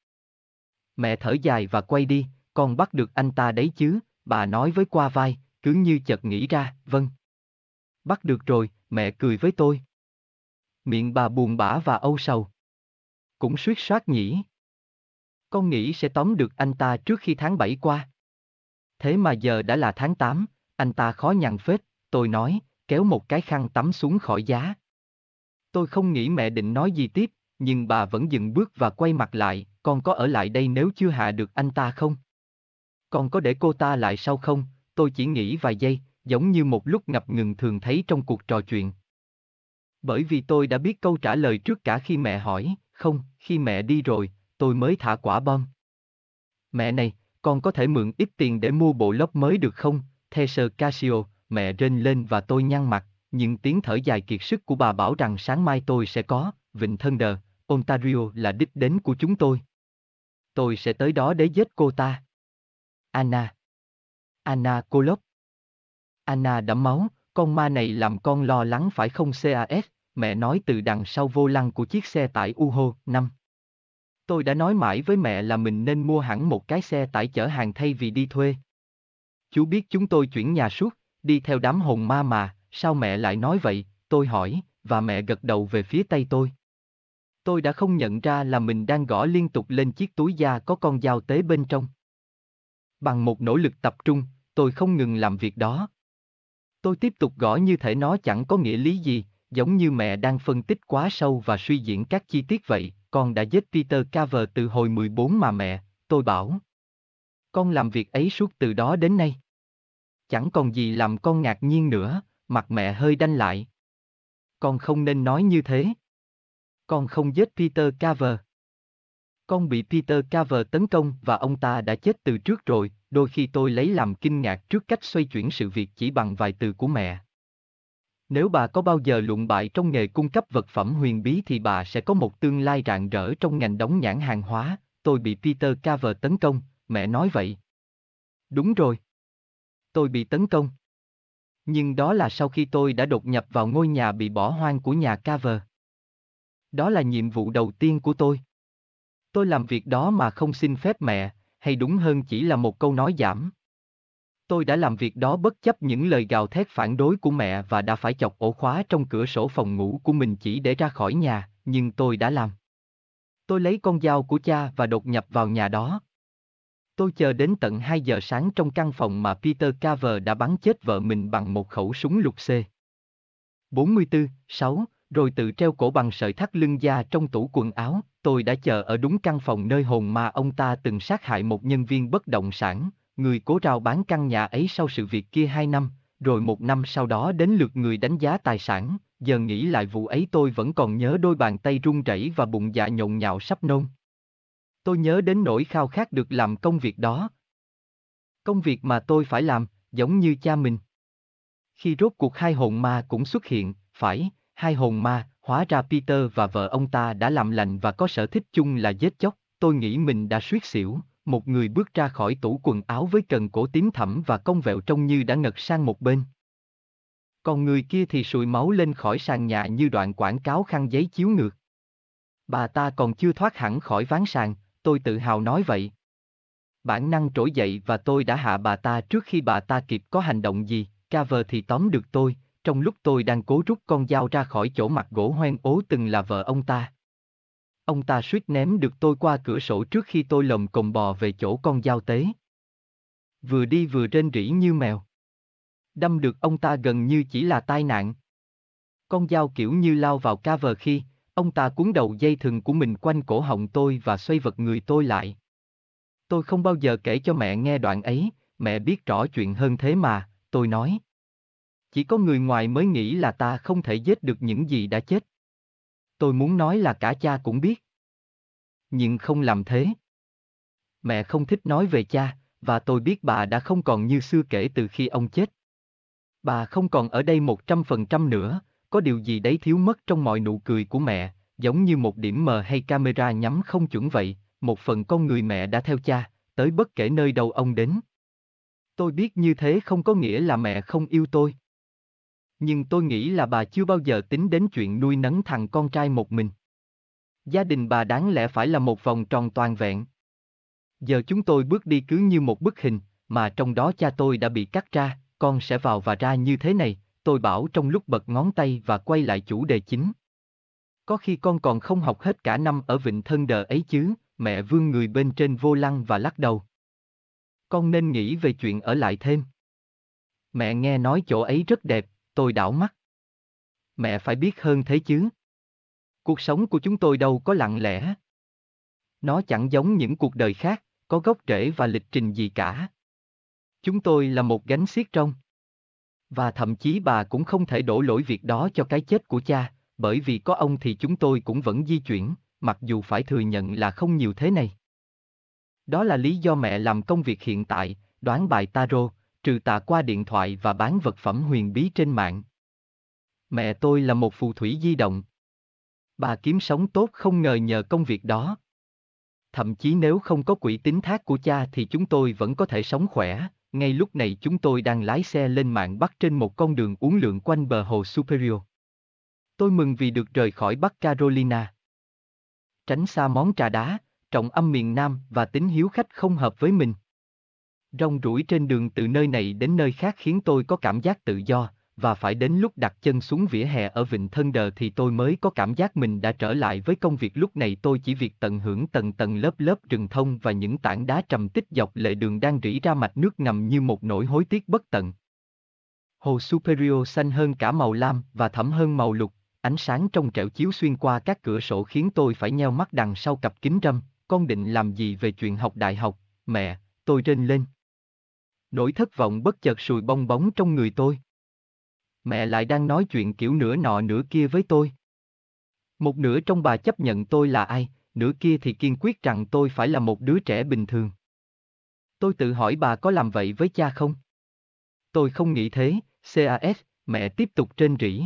Mẹ thở dài và quay đi, con bắt được anh ta đấy chứ, bà nói với qua vai, cứ như chợt nghĩ ra, vâng. Bắt được rồi, mẹ cười với tôi. Miệng bà buồn bã và âu sầu. Cũng suýt soát nhỉ. Con nghĩ sẽ tóm được anh ta trước khi tháng 7 qua. Thế mà giờ đã là tháng 8, anh ta khó nhằn phết, tôi nói, kéo một cái khăn tắm xuống khỏi giá. Tôi không nghĩ mẹ định nói gì tiếp, nhưng bà vẫn dừng bước và quay mặt lại, con có ở lại đây nếu chưa hạ được anh ta không? Con có để cô ta lại sau không? Tôi chỉ nghĩ vài giây, giống như một lúc ngập ngừng thường thấy trong cuộc trò chuyện. Bởi vì tôi đã biết câu trả lời trước cả khi mẹ hỏi, không, khi mẹ đi rồi, tôi mới thả quả bom. Mẹ này, con có thể mượn ít tiền để mua bộ lốc mới được không? Thesser Casio, mẹ rên lên và tôi nhăn mặt, nhưng tiếng thở dài kiệt sức của bà bảo rằng sáng mai tôi sẽ có, Vịnh Thân Đờ, Ontario là đích đến của chúng tôi. Tôi sẽ tới đó để giết cô ta. Anna. Anna Kolop. Anna đẫm máu, con ma này làm con lo lắng phải không CAS, mẹ nói từ đằng sau vô lăng của chiếc xe tải Uho 5. Tôi đã nói mãi với mẹ là mình nên mua hẳn một cái xe tải chở hàng thay vì đi thuê. Chú biết chúng tôi chuyển nhà suốt, đi theo đám hồn ma mà, sao mẹ lại nói vậy, tôi hỏi, và mẹ gật đầu về phía tay tôi. Tôi đã không nhận ra là mình đang gõ liên tục lên chiếc túi da có con dao tế bên trong. Bằng một nỗ lực tập trung, tôi không ngừng làm việc đó. Tôi tiếp tục gõ như thể nó chẳng có nghĩa lý gì, giống như mẹ đang phân tích quá sâu và suy diễn các chi tiết vậy, con đã giết Peter Carver từ hồi 14 mà mẹ, tôi bảo. Con làm việc ấy suốt từ đó đến nay. Chẳng còn gì làm con ngạc nhiên nữa, mặt mẹ hơi đanh lại. Con không nên nói như thế. Con không giết Peter Carver. Con bị Peter Carver tấn công và ông ta đã chết từ trước rồi, đôi khi tôi lấy làm kinh ngạc trước cách xoay chuyển sự việc chỉ bằng vài từ của mẹ. Nếu bà có bao giờ luận bại trong nghề cung cấp vật phẩm huyền bí thì bà sẽ có một tương lai rạng rỡ trong ngành đóng nhãn hàng hóa, tôi bị Peter Carver tấn công, mẹ nói vậy. Đúng rồi. Tôi bị tấn công. Nhưng đó là sau khi tôi đã đột nhập vào ngôi nhà bị bỏ hoang của nhà Carver. Đó là nhiệm vụ đầu tiên của tôi. Tôi làm việc đó mà không xin phép mẹ, hay đúng hơn chỉ là một câu nói giảm. Tôi đã làm việc đó bất chấp những lời gào thét phản đối của mẹ và đã phải chọc ổ khóa trong cửa sổ phòng ngủ của mình chỉ để ra khỏi nhà, nhưng tôi đã làm. Tôi lấy con dao của cha và đột nhập vào nhà đó. Tôi chờ đến tận 2 giờ sáng trong căn phòng mà Peter Carver đã bắn chết vợ mình bằng một khẩu súng lục C. 44, 6, rồi tự treo cổ bằng sợi thắt lưng da trong tủ quần áo, tôi đã chờ ở đúng căn phòng nơi hồn mà ông ta từng sát hại một nhân viên bất động sản, người cố rao bán căn nhà ấy sau sự việc kia hai năm, rồi một năm sau đó đến lượt người đánh giá tài sản, giờ nghĩ lại vụ ấy tôi vẫn còn nhớ đôi bàn tay run rẩy và bụng dạ nhộn nhạo sắp nôn. Tôi nhớ đến nỗi khao khát được làm công việc đó. Công việc mà tôi phải làm, giống như cha mình. Khi rốt cuộc hai hồn ma cũng xuất hiện, phải, hai hồn ma, hóa ra Peter và vợ ông ta đã làm lành và có sở thích chung là giết chóc, tôi nghĩ mình đã suýt xỉu, một người bước ra khỏi tủ quần áo với cần cổ tím thẳm và cong vẹo trông như đã ngật sang một bên. Còn người kia thì sùi máu lên khỏi sàn nhà như đoạn quảng cáo khăn giấy chiếu ngược. Bà ta còn chưa thoát hẳn khỏi ván sàn, tôi tự hào nói vậy. Bản năng trỗi dậy và tôi đã hạ bà ta trước khi bà ta kịp có hành động gì, Carver thì tóm được tôi, trong lúc tôi đang cố rút con dao ra khỏi chỗ mặt gỗ hoang ố từng là vợ ông ta. Ông ta suýt ném được tôi qua cửa sổ trước khi tôi lồng cồng bò về chỗ con dao tế. Vừa đi vừa rên rỉ như mèo. Đâm được ông ta gần như chỉ là tai nạn. Con dao kiểu như lao vào ca vờ khi, ông ta cuốn đầu dây thừng của mình quanh cổ họng tôi và xoay vật người tôi lại. Tôi không bao giờ kể cho mẹ nghe đoạn ấy, mẹ biết rõ chuyện hơn thế mà, tôi nói. Chỉ có người ngoài mới nghĩ là ta không thể giết được những gì đã chết. Tôi muốn nói là cả cha cũng biết. Nhưng không làm thế. Mẹ không thích nói về cha, và tôi biết bà đã không còn như xưa kể từ khi ông chết. Bà không còn ở đây một trăm phần trăm nữa, có điều gì đấy thiếu mất trong mọi nụ cười của mẹ, giống như một điểm mờ hay camera nhắm không chuẩn vậy, một phần con người mẹ đã theo cha, tới bất kể nơi đâu ông đến. Tôi biết như thế không có nghĩa là mẹ không yêu tôi. Nhưng tôi nghĩ là bà chưa bao giờ tính đến chuyện nuôi nấng thằng con trai một mình. Gia đình bà đáng lẽ phải là một vòng tròn toàn vẹn. Giờ chúng tôi bước đi cứ như một bức hình, mà trong đó cha tôi đã bị cắt ra, con sẽ vào và ra như thế này, tôi bảo trong lúc bật ngón tay và quay lại chủ đề chính. Có khi con còn không học hết cả năm ở vịnh thân đờ ấy chứ, mẹ vương người bên trên vô lăng và lắc đầu. Con nên nghĩ về chuyện ở lại thêm. Mẹ nghe nói chỗ ấy rất đẹp, tôi đảo mắt. Mẹ phải biết hơn thế chứ. Cuộc sống của chúng tôi đâu có lặng lẽ. Nó chẳng giống những cuộc đời khác, có gốc rễ và lịch trình gì cả. Chúng tôi là một gánh xiết trong. Và thậm chí bà cũng không thể đổ lỗi việc đó cho cái chết của cha, bởi vì có ông thì chúng tôi cũng vẫn di chuyển, mặc dù phải thừa nhận là không nhiều thế này. Đó là lý do mẹ làm công việc hiện tại, đoán bài tarot, trừ tà qua điện thoại và bán vật phẩm huyền bí trên mạng. Mẹ tôi là một phù thủy di động. Bà kiếm sống tốt không ngờ nhờ công việc đó. Thậm chí nếu không có quỹ tín thác của cha thì chúng tôi vẫn có thể sống khỏe, ngay lúc này chúng tôi đang lái xe lên mạng Bắc trên một con đường uốn lượn quanh bờ hồ Superior. Tôi mừng vì được rời khỏi Bắc Carolina. Tránh xa món trà đá, trọng âm miền Nam và tính hiếu khách không hợp với mình. Rong rủi trên đường từ nơi này đến nơi khác khiến tôi có cảm giác tự do, và phải đến lúc đặt chân xuống vỉa hè ở Vịnh Thân Đờ thì tôi mới có cảm giác mình đã trở lại với công việc lúc này tôi chỉ việc tận hưởng tầng tầng lớp lớp rừng thông và những tảng đá trầm tích dọc lệ đường đang rỉ ra mạch nước ngầm như một nỗi hối tiếc bất tận. Hồ Superior xanh hơn cả màu lam và thẫm hơn màu lục, ánh sáng trong trẻo chiếu xuyên qua các cửa sổ khiến tôi phải nheo mắt đằng sau cặp kính râm, con định làm gì về chuyện học đại học, mẹ, tôi rên lên. Nỗi thất vọng bất chợt sùi bong bóng trong người tôi. Mẹ lại đang nói chuyện kiểu nửa nọ nửa kia với tôi. Một nửa trong bà chấp nhận tôi là ai, nửa kia thì kiên quyết rằng tôi phải là một đứa trẻ bình thường. Tôi tự hỏi bà có làm vậy với cha không? Tôi không nghĩ thế, CAS, mẹ tiếp tục trên rỉ.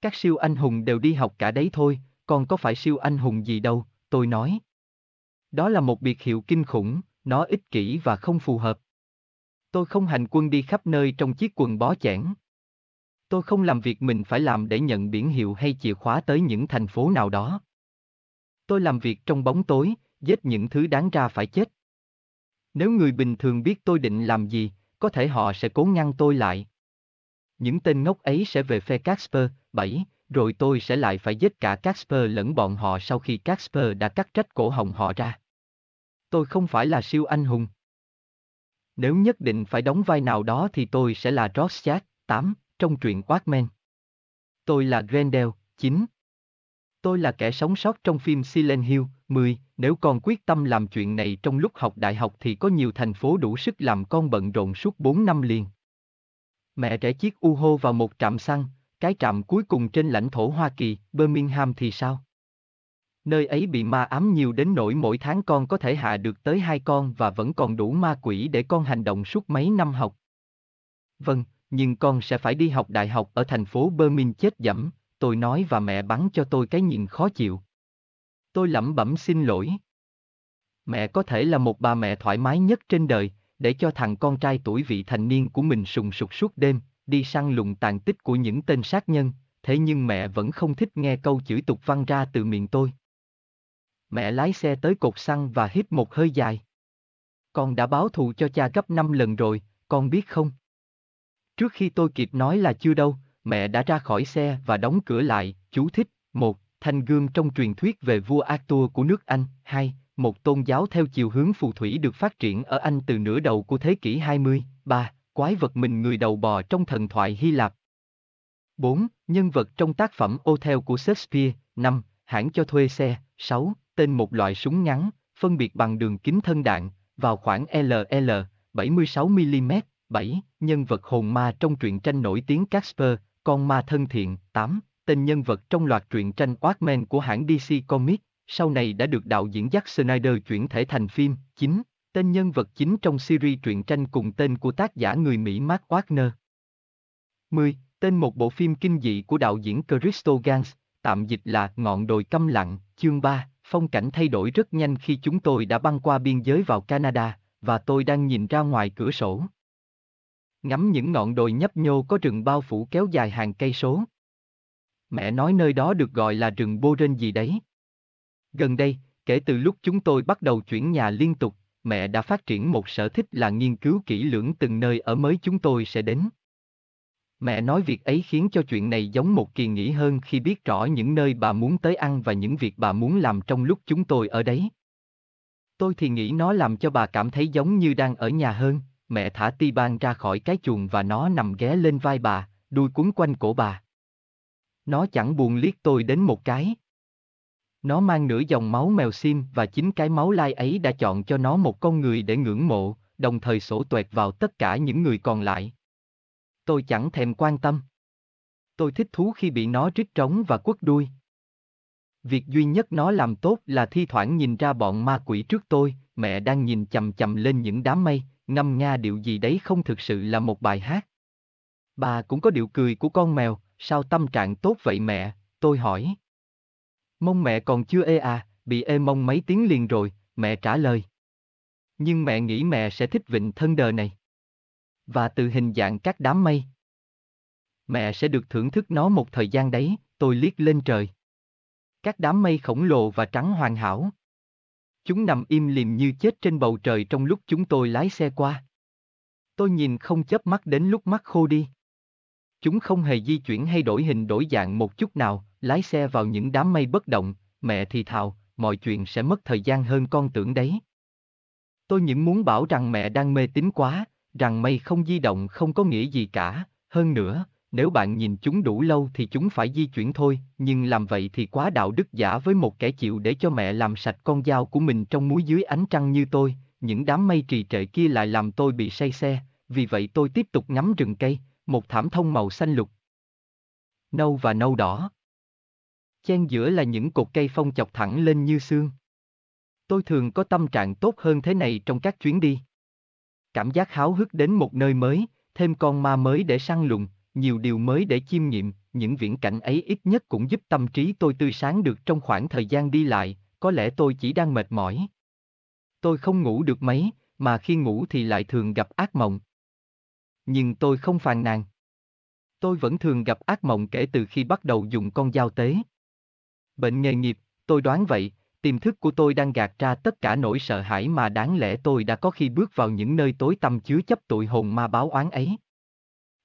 Các siêu anh hùng đều đi học cả đấy thôi, còn có phải siêu anh hùng gì đâu, tôi nói. Đó là một biệt hiệu kinh khủng, nó ích kỷ và không phù hợp. Tôi không hành quân đi khắp nơi trong chiếc quần bó chẽn. Tôi không làm việc mình phải làm để nhận biển hiệu hay chìa khóa tới những thành phố nào đó. Tôi làm việc trong bóng tối, giết những thứ đáng ra phải chết. Nếu người bình thường biết tôi định làm gì, có thể họ sẽ cố ngăn tôi lại. Những tên ngốc ấy sẽ về phe Casper, 7, rồi tôi sẽ lại phải giết cả Casper lẫn bọn họ sau khi Casper đã cắt rách cổ họng họ ra. Tôi không phải là siêu anh hùng. Nếu nhất định phải đóng vai nào đó thì tôi sẽ là Rorschach, 8, trong truyện Watchmen. Tôi là Grendel, 9. Tôi là kẻ sống sót trong phim Silent Hill, 10. Nếu con quyết tâm làm chuyện này trong lúc học đại học thì có nhiều thành phố đủ sức làm con bận rộn suốt 4 năm liền. Mẹ trẻ chiếc U-hô vào một trạm xăng, cái trạm cuối cùng trên lãnh thổ Hoa Kỳ, Birmingham thì sao? Nơi ấy bị ma ám nhiều đến nỗi mỗi tháng con có thể hạ được tới hai con và vẫn còn đủ ma quỷ để con hành động suốt mấy năm học. Vâng, nhưng con sẽ phải đi học đại học ở thành phố Birmingham chết dẫm, tôi nói và mẹ bắn cho tôi cái nhìn khó chịu. Tôi lẩm bẩm xin lỗi. Mẹ có thể là một bà mẹ thoải mái nhất trên đời, để cho thằng con trai tuổi vị thành niên của mình sùng sục suốt đêm, đi săn lùng tàn tích của những tên sát nhân, thế nhưng mẹ vẫn không thích nghe câu chửi tục văn ra từ miệng tôi. Mẹ lái xe tới cột xăng và hít một hơi dài. Con đã báo thù cho cha gấp 5 lần rồi, con biết không? Trước khi tôi kịp nói là chưa đâu, mẹ đã ra khỏi xe và đóng cửa lại, chú thích, một, thanh gươm trong truyền thuyết về vua Arthur của nước Anh, hai, một tôn giáo theo chiều hướng phù thủy được phát triển ở Anh từ nửa đầu của thế kỷ 20, ba, quái vật mình người đầu bò trong thần thoại Hy Lạp. 4. Nhân vật trong tác phẩm Othello của Shakespeare, 5. Hãng cho thuê xe, 6. Tên một loại súng ngắn, phân biệt bằng đường kính thân đạn, vào khoảng LL, 76mm, 7. Nhân vật hồn ma trong truyện tranh nổi tiếng Casper, con ma thân thiện, 8. Tên nhân vật trong loạt truyện tranh Watchmen của hãng DC Comics, sau này đã được đạo diễn Zack Snyder chuyển thể thành phim, 9. Tên nhân vật chính trong series truyện tranh cùng tên của tác giả người Mỹ Mark Wagner. 10. Tên một bộ phim kinh dị của đạo diễn Crystal Gans, tạm dịch là Ngọn đồi câm lặng, chương 3. Phong cảnh thay đổi rất nhanh khi chúng tôi đã băng qua biên giới vào Canada, và tôi đang nhìn ra ngoài cửa sổ. Ngắm những ngọn đồi nhấp nhô có rừng bao phủ kéo dài hàng cây số. Mẹ nói nơi đó được gọi là rừng bô rên gì đấy. Gần đây, kể từ lúc chúng tôi bắt đầu chuyển nhà liên tục, mẹ đã phát triển một sở thích là nghiên cứu kỹ lưỡng từng nơi ở mới chúng tôi sẽ đến. Mẹ nói việc ấy khiến cho chuyện này giống một kỳ nghỉ hơn khi biết rõ những nơi bà muốn tới ăn và những việc bà muốn làm trong lúc chúng tôi ở đấy. Tôi thì nghĩ nó làm cho bà cảm thấy giống như đang ở nhà hơn, mẹ thả ti ban ra khỏi cái chuồng và nó nằm ghé lên vai bà, đuôi cuốn quanh cổ bà. Nó chẳng buồn liếc tôi đến một cái. Nó mang nửa dòng máu mèo sim và chính cái máu lai ấy đã chọn cho nó một con người để ngưỡng mộ, đồng thời sổ tuệt vào tất cả những người còn lại. Tôi chẳng thèm quan tâm. Tôi thích thú khi bị nó rít trống và quất đuôi. Việc duy nhất nó làm tốt là thi thoảng nhìn ra bọn ma quỷ trước tôi, mẹ đang nhìn chầm chầm lên những đám mây, ngâm nga điệu gì đấy không thực sự là một bài hát. Bà cũng có điệu cười của con mèo, sao tâm trạng tốt vậy mẹ, tôi hỏi. Mông mẹ còn chưa ê à, bị ê mông mấy tiếng liền rồi, mẹ trả lời. Nhưng mẹ nghĩ mẹ sẽ thích vịnh thân đời này. Và từ hình dạng các đám mây. Mẹ sẽ được thưởng thức nó một thời gian đấy, tôi liếc lên trời. Các đám mây khổng lồ và trắng hoàn hảo. Chúng nằm im lìm như chết trên bầu trời trong lúc chúng tôi lái xe qua. Tôi nhìn không chớp mắt đến lúc mắt khô đi. Chúng không hề di chuyển hay đổi hình đổi dạng một chút nào, lái xe vào những đám mây bất động, mẹ thì thào, mọi chuyện sẽ mất thời gian hơn con tưởng đấy. Tôi những muốn bảo rằng mẹ đang mê tín quá, rằng mây không di động không có nghĩa gì cả, hơn nữa, nếu bạn nhìn chúng đủ lâu thì chúng phải di chuyển thôi, nhưng làm vậy thì quá đạo đức giả với một kẻ chịu để cho mẹ làm sạch con dao của mình trong muối dưới ánh trăng như tôi, những đám mây trì trệ kia lại làm tôi bị say xe, vì vậy tôi tiếp tục ngắm rừng cây, một thảm thông màu xanh lục. Nâu và nâu đỏ. Chen giữa là những cột cây phong chọc thẳng lên như xương. Tôi thường có tâm trạng tốt hơn thế này trong các chuyến đi. Cảm giác háo hức đến một nơi mới, thêm con ma mới để săn lùng, nhiều điều mới để chiêm nghiệm, những viễn cảnh ấy ít nhất cũng giúp tâm trí tôi tươi sáng được trong khoảng thời gian đi lại, có lẽ tôi chỉ đang mệt mỏi. Tôi không ngủ được mấy, mà khi ngủ thì lại thường gặp ác mộng. Nhưng tôi không phàn nàn. Tôi vẫn thường gặp ác mộng kể từ khi bắt đầu dùng con dao tế. Bệnh nghề nghiệp, tôi đoán vậy, tiềm thức của tôi đang gạt ra tất cả nỗi sợ hãi mà đáng lẽ tôi đã có khi bước vào những nơi tối tăm chứa chấp tội hồn ma báo oán ấy.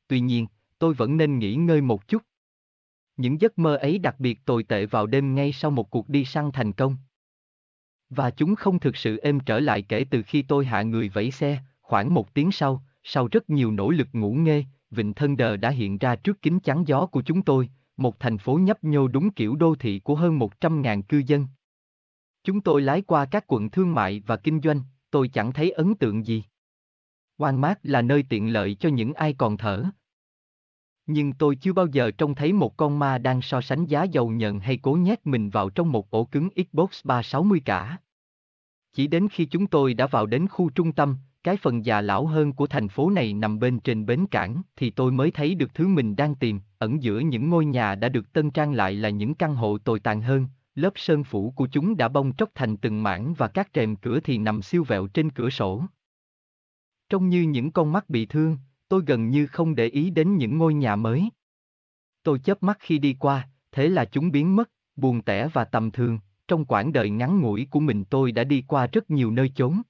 Tuy nhiên, tôi vẫn nên nghỉ ngơi một chút. Những giấc mơ ấy đặc biệt tồi tệ vào đêm ngay sau một cuộc đi săn thành công. Và chúng không thực sự êm trở lại kể từ khi tôi hạ người vẫy xe, khoảng một tiếng sau, sau rất nhiều nỗ lực ngủ nghê, Vịnh Thân Đờ đã hiện ra trước kính chắn gió của chúng tôi, một thành phố nhấp nhô đúng kiểu đô thị của hơn 100.000 cư dân. Chúng tôi lái qua các quận thương mại và kinh doanh, tôi chẳng thấy ấn tượng gì. Walmart là nơi tiện lợi cho những ai còn thở. Nhưng tôi chưa bao giờ trông thấy một con ma đang so sánh giá dầu nhận hay cố nhét mình vào trong một ổ cứng Xbox 360 cả. Chỉ đến khi chúng tôi đã vào đến khu trung tâm, cái phần già lão hơn của thành phố này nằm bên trên bến cảng thì tôi mới thấy được thứ mình đang tìm, ẩn giữa những ngôi nhà đã được tân trang lại là những căn hộ tồi tàn hơn, lớp sơn phủ của chúng đã bong tróc thành từng mảng và các rèm cửa thì nằm siêu vẹo trên cửa sổ. Trông như những con mắt bị thương, tôi gần như không để ý đến những ngôi nhà mới. Tôi chớp mắt khi đi qua, thế là chúng biến mất, buồn tẻ và tầm thường, trong quãng đời ngắn ngủi của mình tôi đã đi qua rất nhiều nơi chốn.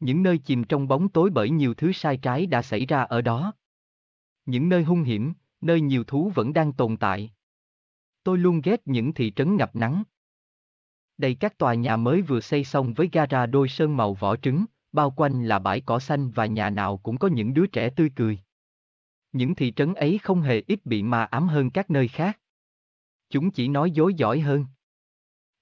Những nơi chìm trong bóng tối bởi nhiều thứ sai trái đã xảy ra ở đó. Những nơi hung hiểm, nơi nhiều thú vẫn đang tồn tại. Tôi luôn ghét những thị trấn ngập nắng. Đây các tòa nhà mới vừa xây xong với gara đôi sơn màu vỏ trứng, bao quanh là bãi cỏ xanh và nhà nào cũng có những đứa trẻ tươi cười. Những thị trấn ấy không hề ít bị ma ám hơn các nơi khác. Chúng chỉ nói dối giỏi hơn.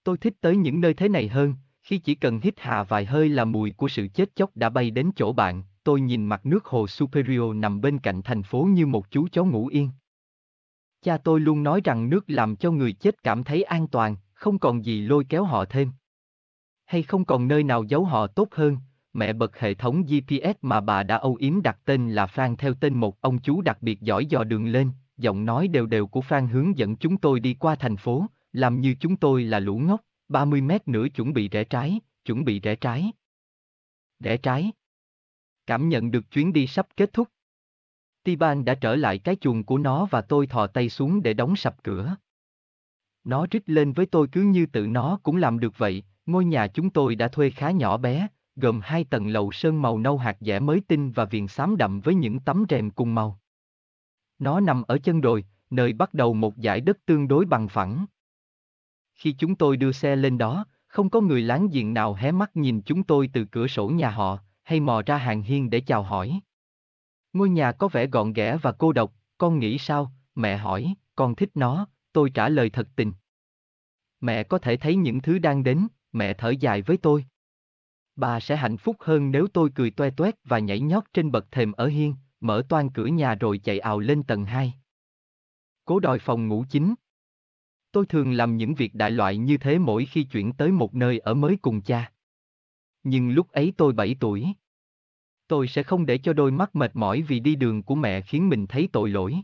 Tôi thích tới những nơi thế này hơn, khi chỉ cần hít hà vài hơi là mùi của sự chết chóc đã bay đến chỗ bạn, tôi nhìn mặt nước hồ Superior nằm bên cạnh thành phố như một chú chó ngủ yên. Cha tôi luôn nói rằng nước làm cho người chết cảm thấy an toàn, không còn gì lôi kéo họ thêm. Hay không còn nơi nào giấu họ tốt hơn, mẹ bật hệ thống GPS mà bà đã âu yếm đặt tên là Phan theo tên một ông chú đặc biệt giỏi dò đường lên, giọng nói đều đều của Phan hướng dẫn chúng tôi đi qua thành phố, làm như chúng tôi là lũ ngốc, 30 mét nữa chuẩn bị rẽ trái, chuẩn bị rẽ trái. Rẽ trái. Cảm nhận được chuyến đi sắp kết thúc. Tiban đã trở lại cái chuồng của nó và tôi thò tay xuống để đóng sập cửa. Nó rít lên với tôi cứ như tự nó cũng làm được vậy, ngôi nhà chúng tôi đã thuê khá nhỏ bé, gồm hai tầng lầu sơn màu nâu hạt dẻ mới tinh và viền xám đậm với những tấm rèm cùng màu. Nó nằm ở chân đồi, nơi bắt đầu một dải đất tương đối bằng phẳng. Khi chúng tôi đưa xe lên đó, không có người láng giềng nào hé mắt nhìn chúng tôi từ cửa sổ nhà họ, hay mò ra hàng hiên để chào hỏi. Ngôi nhà có vẻ gọn ghẽ và cô độc, con nghĩ sao, mẹ hỏi, con thích nó, tôi trả lời thật tình. Mẹ có thể thấy những thứ đang đến, mẹ thở dài với tôi. Bà sẽ hạnh phúc hơn nếu tôi cười toe toét và nhảy nhót trên bậc thềm ở hiên, mở toan cửa nhà rồi chạy ào lên tầng 2. Cố đòi phòng ngủ chính. Tôi thường làm những việc đại loại như thế mỗi khi chuyển tới một nơi ở mới cùng cha. Nhưng lúc ấy tôi 7 tuổi. Tôi sẽ không để cho đôi mắt mệt mỏi vì đi đường của mẹ khiến mình thấy tội lỗi.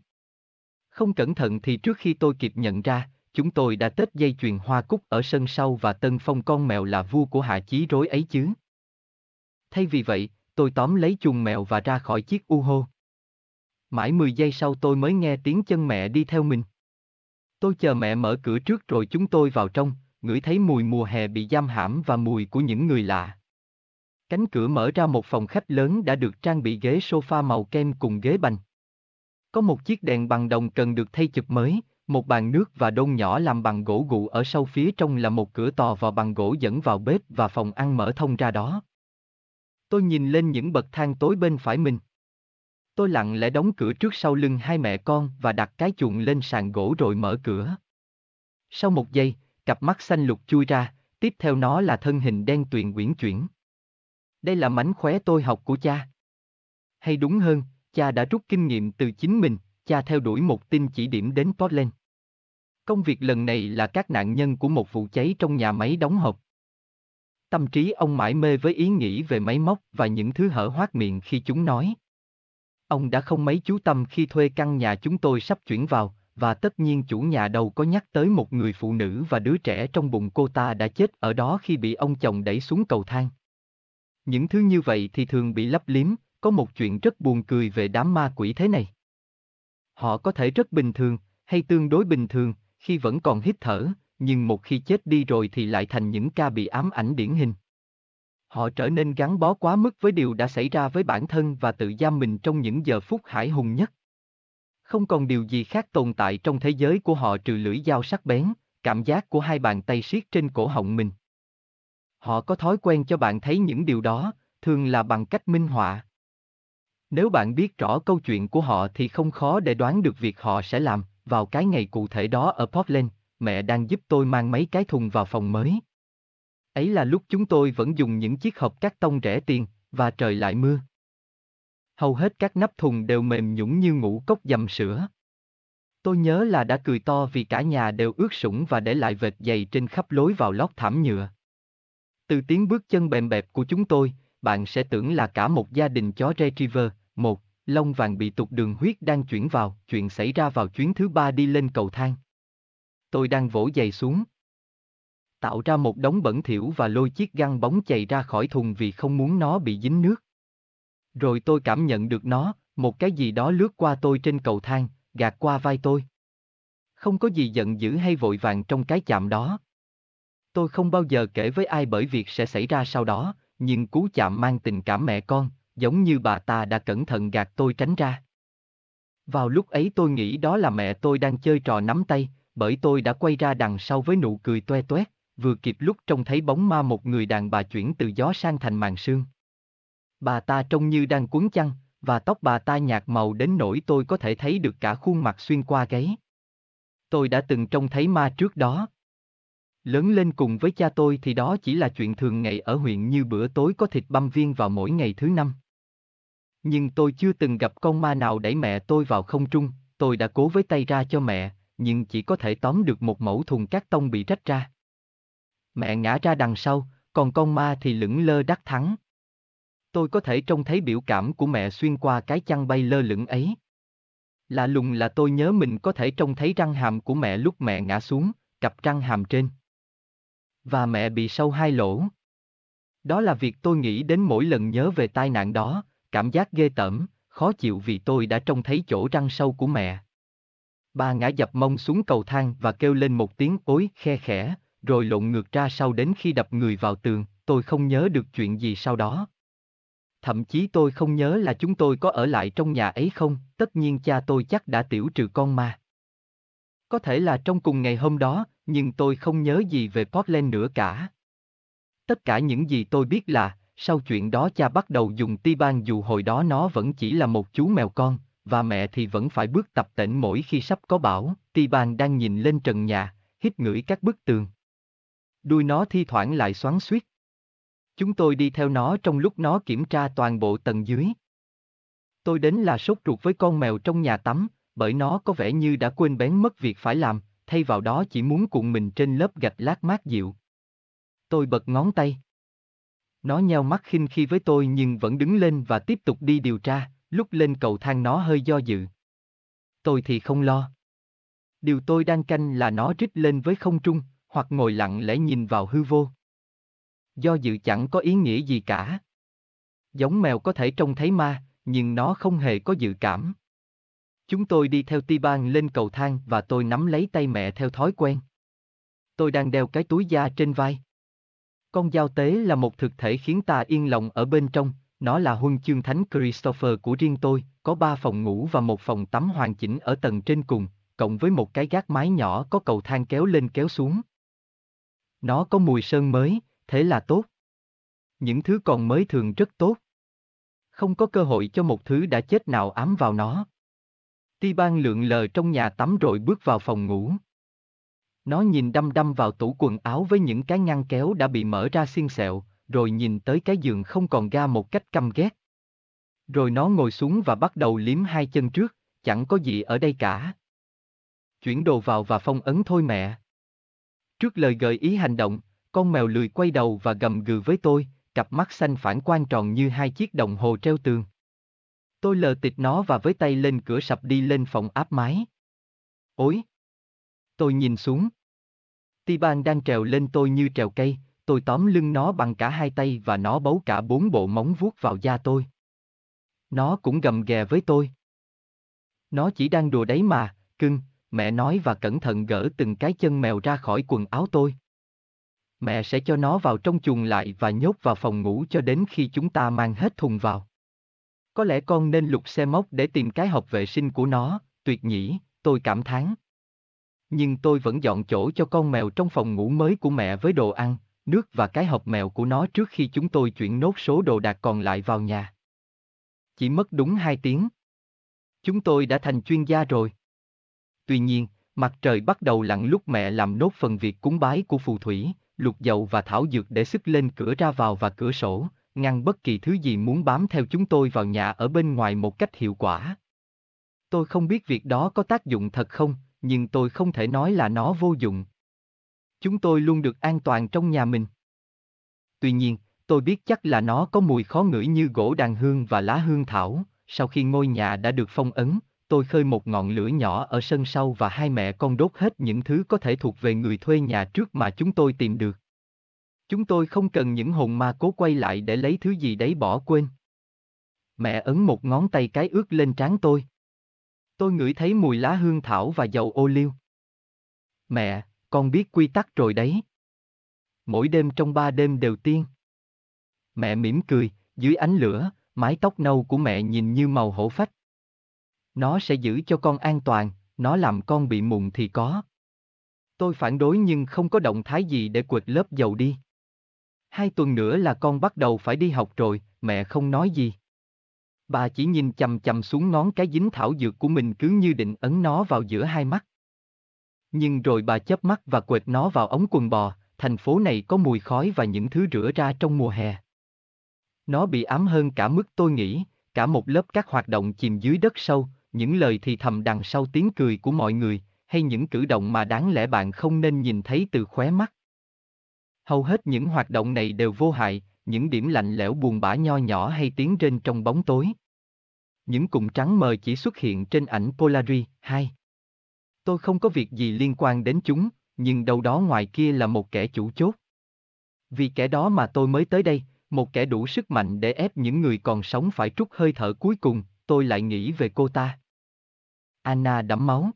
Không cẩn thận thì trước khi tôi kịp nhận ra, chúng tôi đã tết dây chuyền hoa cúc ở sân sau và tân phong con mèo là vua của hạ chí rối ấy chứ. Thay vì vậy, tôi tóm lấy chuồng mèo và ra khỏi chiếc u hô. Mãi 10 giây sau tôi mới nghe tiếng chân mẹ đi theo mình. Tôi chờ mẹ mở cửa trước rồi chúng tôi vào trong, ngửi thấy mùi mùa hè bị giam hãm và mùi của những người lạ. Cánh cửa mở ra một phòng khách lớn đã được trang bị ghế sofa màu kem cùng ghế bành. Có một chiếc đèn bằng đồng cần được thay chụp mới, một bàn nước và đôn nhỏ làm bằng gỗ gụ ở sau phía trong là một cửa tò vào bằng gỗ dẫn vào bếp và phòng ăn mở thông ra đó. Tôi nhìn lên những bậc thang tối bên phải mình. Tôi lặng lẽ đóng cửa trước sau lưng hai mẹ con và đặt cái chuồng lên sàn gỗ rồi mở cửa. Sau một giây, cặp mắt xanh lục chui ra, tiếp theo nó là thân hình đen tuyền uyển chuyển. Đây là mánh khóe tôi học của cha. Hay đúng hơn, cha đã rút kinh nghiệm từ chính mình, cha theo đuổi một tin chỉ điểm đến Portland. Công việc lần này là các nạn nhân của một vụ cháy trong nhà máy đóng hộp. Tâm trí ông mãi mê với ý nghĩ về máy móc và những thứ hở hoác miệng khi chúng nói. Ông đã không mấy chú tâm khi thuê căn nhà chúng tôi sắp chuyển vào, và tất nhiên chủ nhà đâu có nhắc tới một người phụ nữ và đứa trẻ trong bụng cô ta đã chết ở đó khi bị ông chồng đẩy xuống cầu thang. Những thứ như vậy thì thường bị lấp liếm, có một chuyện rất buồn cười về đám ma quỷ thế này. Họ có thể rất bình thường, hay tương đối bình thường, khi vẫn còn hít thở, nhưng một khi chết đi rồi thì lại thành những ca bị ám ảnh điển hình. Họ trở nên gắn bó quá mức với điều đã xảy ra với bản thân và tự giam mình trong những giờ phút hải hùng nhất. Không còn điều gì khác tồn tại trong thế giới của họ trừ lưỡi dao sắc bén, cảm giác của hai bàn tay siết trên cổ họng mình. Họ có thói quen cho bạn thấy những điều đó, thường là bằng cách minh họa. Nếu bạn biết rõ câu chuyện của họ thì không khó để đoán được việc họ sẽ làm, vào cái ngày cụ thể đó ở Portland, mẹ đang giúp tôi mang mấy cái thùng vào phòng mới. Ấy là lúc chúng tôi vẫn dùng những chiếc hộp cắt tông rẻ tiền, và trời lại mưa. Hầu hết các nắp thùng đều mềm nhũn như ngũ cốc dầm sữa. Tôi nhớ là đã cười to vì cả nhà đều ướt sũng và để lại vệt dày trên khắp lối vào lót thảm nhựa. Từ tiếng bước chân bèm bẹp của chúng tôi, bạn sẽ tưởng là cả một gia đình chó Retriever, một, lông vàng bị tụt đường huyết đang chuyển vào, chuyện xảy ra vào chuyến thứ ba đi lên cầu thang. Tôi đang vỗ giày xuống. Tạo ra một đống bẩn thỉu và lôi chiếc găng bóng chày ra khỏi thùng vì không muốn nó bị dính nước. Rồi tôi cảm nhận được nó, một cái gì đó lướt qua tôi trên cầu thang, gạt qua vai tôi. Không có gì giận dữ hay vội vàng trong cái chạm đó. Tôi không bao giờ kể với ai bởi việc sẽ xảy ra sau đó, nhưng cú chạm mang tình cảm mẹ con, giống như bà ta đã cẩn thận gạt tôi tránh ra. Vào lúc ấy tôi nghĩ đó là mẹ tôi đang chơi trò nắm tay, bởi tôi đã quay ra đằng sau với nụ cười toe toét, vừa kịp lúc trông thấy bóng ma một người đàn bà chuyển từ gió sang thành màn sương. Bà ta trông như đang cuốn chăn, và tóc bà ta nhạt màu đến nỗi tôi có thể thấy được cả khuôn mặt xuyên qua gáy. Tôi đã từng trông thấy ma trước đó. Lớn lên cùng với cha tôi thì đó chỉ là chuyện thường ngày ở huyện như bữa tối có thịt băm viên vào mỗi ngày thứ năm. Nhưng tôi chưa từng gặp con ma nào đẩy mẹ tôi vào không trung, tôi đã cố với tay ra cho mẹ, nhưng chỉ có thể tóm được một mẫu thùng cát tông bị rách ra. Mẹ ngã ra đằng sau, còn con ma thì lững lơ đắc thắng. Tôi có thể trông thấy biểu cảm của mẹ xuyên qua cái chăn bay lơ lửng ấy. Lạ lùng là tôi nhớ mình có thể trông thấy răng hàm của mẹ lúc mẹ ngã xuống, cặp răng hàm trên. Và mẹ bị sâu hai lỗ. Đó là việc tôi nghĩ đến mỗi lần nhớ về tai nạn đó, cảm giác ghê tởm, khó chịu vì tôi đã trông thấy chỗ răng sâu của mẹ. Bà ngã dập mông xuống cầu thang và kêu lên một tiếng ối khe khẽ, rồi lộn ngược ra sau đến khi đập người vào tường, tôi không nhớ được chuyện gì sau đó. Thậm chí tôi không nhớ là chúng tôi có ở lại trong nhà ấy không, tất nhiên cha tôi chắc đã tiểu trừ con ma. Có thể là trong cùng ngày hôm đó, nhưng tôi không nhớ gì về Portland nữa cả. Tất cả những gì tôi biết là, sau chuyện đó cha bắt đầu dùng ti ban dù hồi đó nó vẫn chỉ là một chú mèo con, và mẹ thì vẫn phải bước tập tễnh mỗi khi sắp có bão, ti ban đang nhìn lên trần nhà, hít ngửi các bức tường. Đuôi nó thi thoảng lại xoắn suýt. Chúng tôi đi theo nó trong lúc nó kiểm tra toàn bộ tầng dưới. Tôi đến là sốt ruột với con mèo trong nhà tắm, bởi nó có vẻ như đã quên bén mất việc phải làm, thay vào đó chỉ muốn cuộn mình trên lớp gạch lát mát dịu. Tôi bật ngón tay. Nó nheo mắt khinh khi với tôi nhưng vẫn đứng lên và tiếp tục đi điều tra, lúc lên cầu thang nó hơi do dự. Tôi thì không lo. Điều tôi đang canh là nó rít lên với không trung, hoặc ngồi lặng lẽ nhìn vào hư vô. Do dự chẳng có ý nghĩa gì cả. Giống mèo có thể trông thấy ma, nhưng nó không hề có dự cảm. Chúng tôi đi theo Tiban lên cầu thang và tôi nắm lấy tay mẹ theo thói quen. Tôi đang đeo cái túi da trên vai. Con dao tế là một thực thể khiến ta yên lòng ở bên trong, nó là huân chương thánh Christopher của riêng tôi, có ba phòng ngủ và một phòng tắm hoàn chỉnh ở tầng trên cùng, cộng với một cái gác mái nhỏ có cầu thang kéo lên kéo xuống. Nó có mùi sơn mới, thế là tốt. Những thứ còn mới thường rất tốt. Không có cơ hội cho một thứ đã chết nào ám vào nó. Ti ban lượn lờ trong nhà tắm rồi bước vào phòng ngủ. Nó nhìn đăm đăm vào tủ quần áo với những cái ngăn kéo đã bị mở ra xiên xẹo, rồi nhìn tới cái giường không còn ga một cách căm ghét. Rồi nó ngồi xuống và bắt đầu liếm hai chân trước, chẳng có gì ở đây cả. Chuyển đồ vào và phong ấn thôi mẹ. Trước lời gợi ý hành động, con mèo lười quay đầu và gầm gừ với tôi, cặp mắt xanh phản quang tròn như hai chiếc đồng hồ treo tường. Tôi lờ tịch nó và với tay lên cửa sập đi lên phòng áp mái. Ôi! Tôi nhìn xuống. Tiban đang trèo lên tôi như trèo cây, tôi tóm lưng nó bằng cả hai tay và nó bấu cả bốn bộ móng vuốt vào da tôi. Nó cũng gầm ghè với tôi. Nó chỉ đang đùa đấy mà, cưng, mẹ nói và cẩn thận gỡ từng cái chân mèo ra khỏi quần áo tôi. Mẹ sẽ cho nó vào trong chuồng lại và nhốt vào phòng ngủ cho đến khi chúng ta mang hết thùng vào. Có lẽ con nên lục xe móc để tìm cái hộp vệ sinh của nó, tuyệt nhỉ, tôi cảm thán. Nhưng tôi vẫn dọn chỗ cho con mèo trong phòng ngủ mới của mẹ với đồ ăn, nước và cái hộp mèo của nó trước khi chúng tôi chuyển nốt số đồ đạc còn lại vào nhà. Chỉ mất đúng hai tiếng. Chúng tôi đã thành chuyên gia rồi. Tuy nhiên, mặt trời bắt đầu lặn lúc mẹ làm nốt phần việc cúng bái của phù thủy, lục dầu và thảo dược để sức lên cửa ra vào và cửa sổ, ngăn bất kỳ thứ gì muốn bám theo chúng tôi vào nhà ở bên ngoài một cách hiệu quả. Tôi không biết việc đó có tác dụng thật không, nhưng tôi không thể nói là nó vô dụng. Chúng tôi luôn được an toàn trong nhà mình. Tuy nhiên, tôi biết chắc là nó có mùi khó ngửi như gỗ đàn hương và lá hương thảo, sau khi ngôi nhà đã được phong ấn, tôi khơi một ngọn lửa nhỏ ở sân sau và hai mẹ con đốt hết những thứ có thể thuộc về người thuê nhà trước mà chúng tôi tìm được. Chúng tôi không cần những hồn ma cố quay lại để lấy thứ gì đấy bỏ quên. Mẹ ấn một ngón tay cái ướt lên trán tôi. Tôi ngửi thấy mùi lá hương thảo và dầu ô liu. Mẹ, con biết quy tắc rồi đấy. Mỗi đêm trong ba đêm đều tiên. Mẹ mỉm cười, dưới ánh lửa, mái tóc nâu của mẹ nhìn như màu hổ phách. Nó sẽ giữ cho con an toàn, nó làm con bị mụn thì có. Tôi phản đối nhưng không có động thái gì để quệt lớp dầu đi. Hai tuần nữa là con bắt đầu phải đi học rồi, mẹ không nói gì. Bà chỉ nhìn chầm chầm xuống ngón cái dính thảo dược của mình cứ như định ấn nó vào giữa hai mắt. Nhưng rồi bà chớp mắt và quệt nó vào ống quần bò, thành phố này có mùi khói và những thứ rửa ra trong mùa hè. Nó bị ám hơn cả mức tôi nghĩ, cả một lớp các hoạt động chìm dưới đất sâu, những lời thì thầm đằng sau tiếng cười của mọi người, hay những cử động mà đáng lẽ bạn không nên nhìn thấy từ khóe mắt. Hầu hết những hoạt động này đều vô hại, những điểm lạnh lẽo buồn bã nho nhỏ hay tiếng rên trong bóng tối. Những cụm trắng mờ chỉ xuất hiện trên ảnh polaroid. 2. Tôi không có việc gì liên quan đến chúng, nhưng đâu đó ngoài kia là một kẻ chủ chốt. Vì kẻ đó mà tôi mới tới đây, một kẻ đủ sức mạnh để ép những người còn sống phải trút hơi thở cuối cùng, tôi lại nghĩ về cô ta. Anna đẫm máu.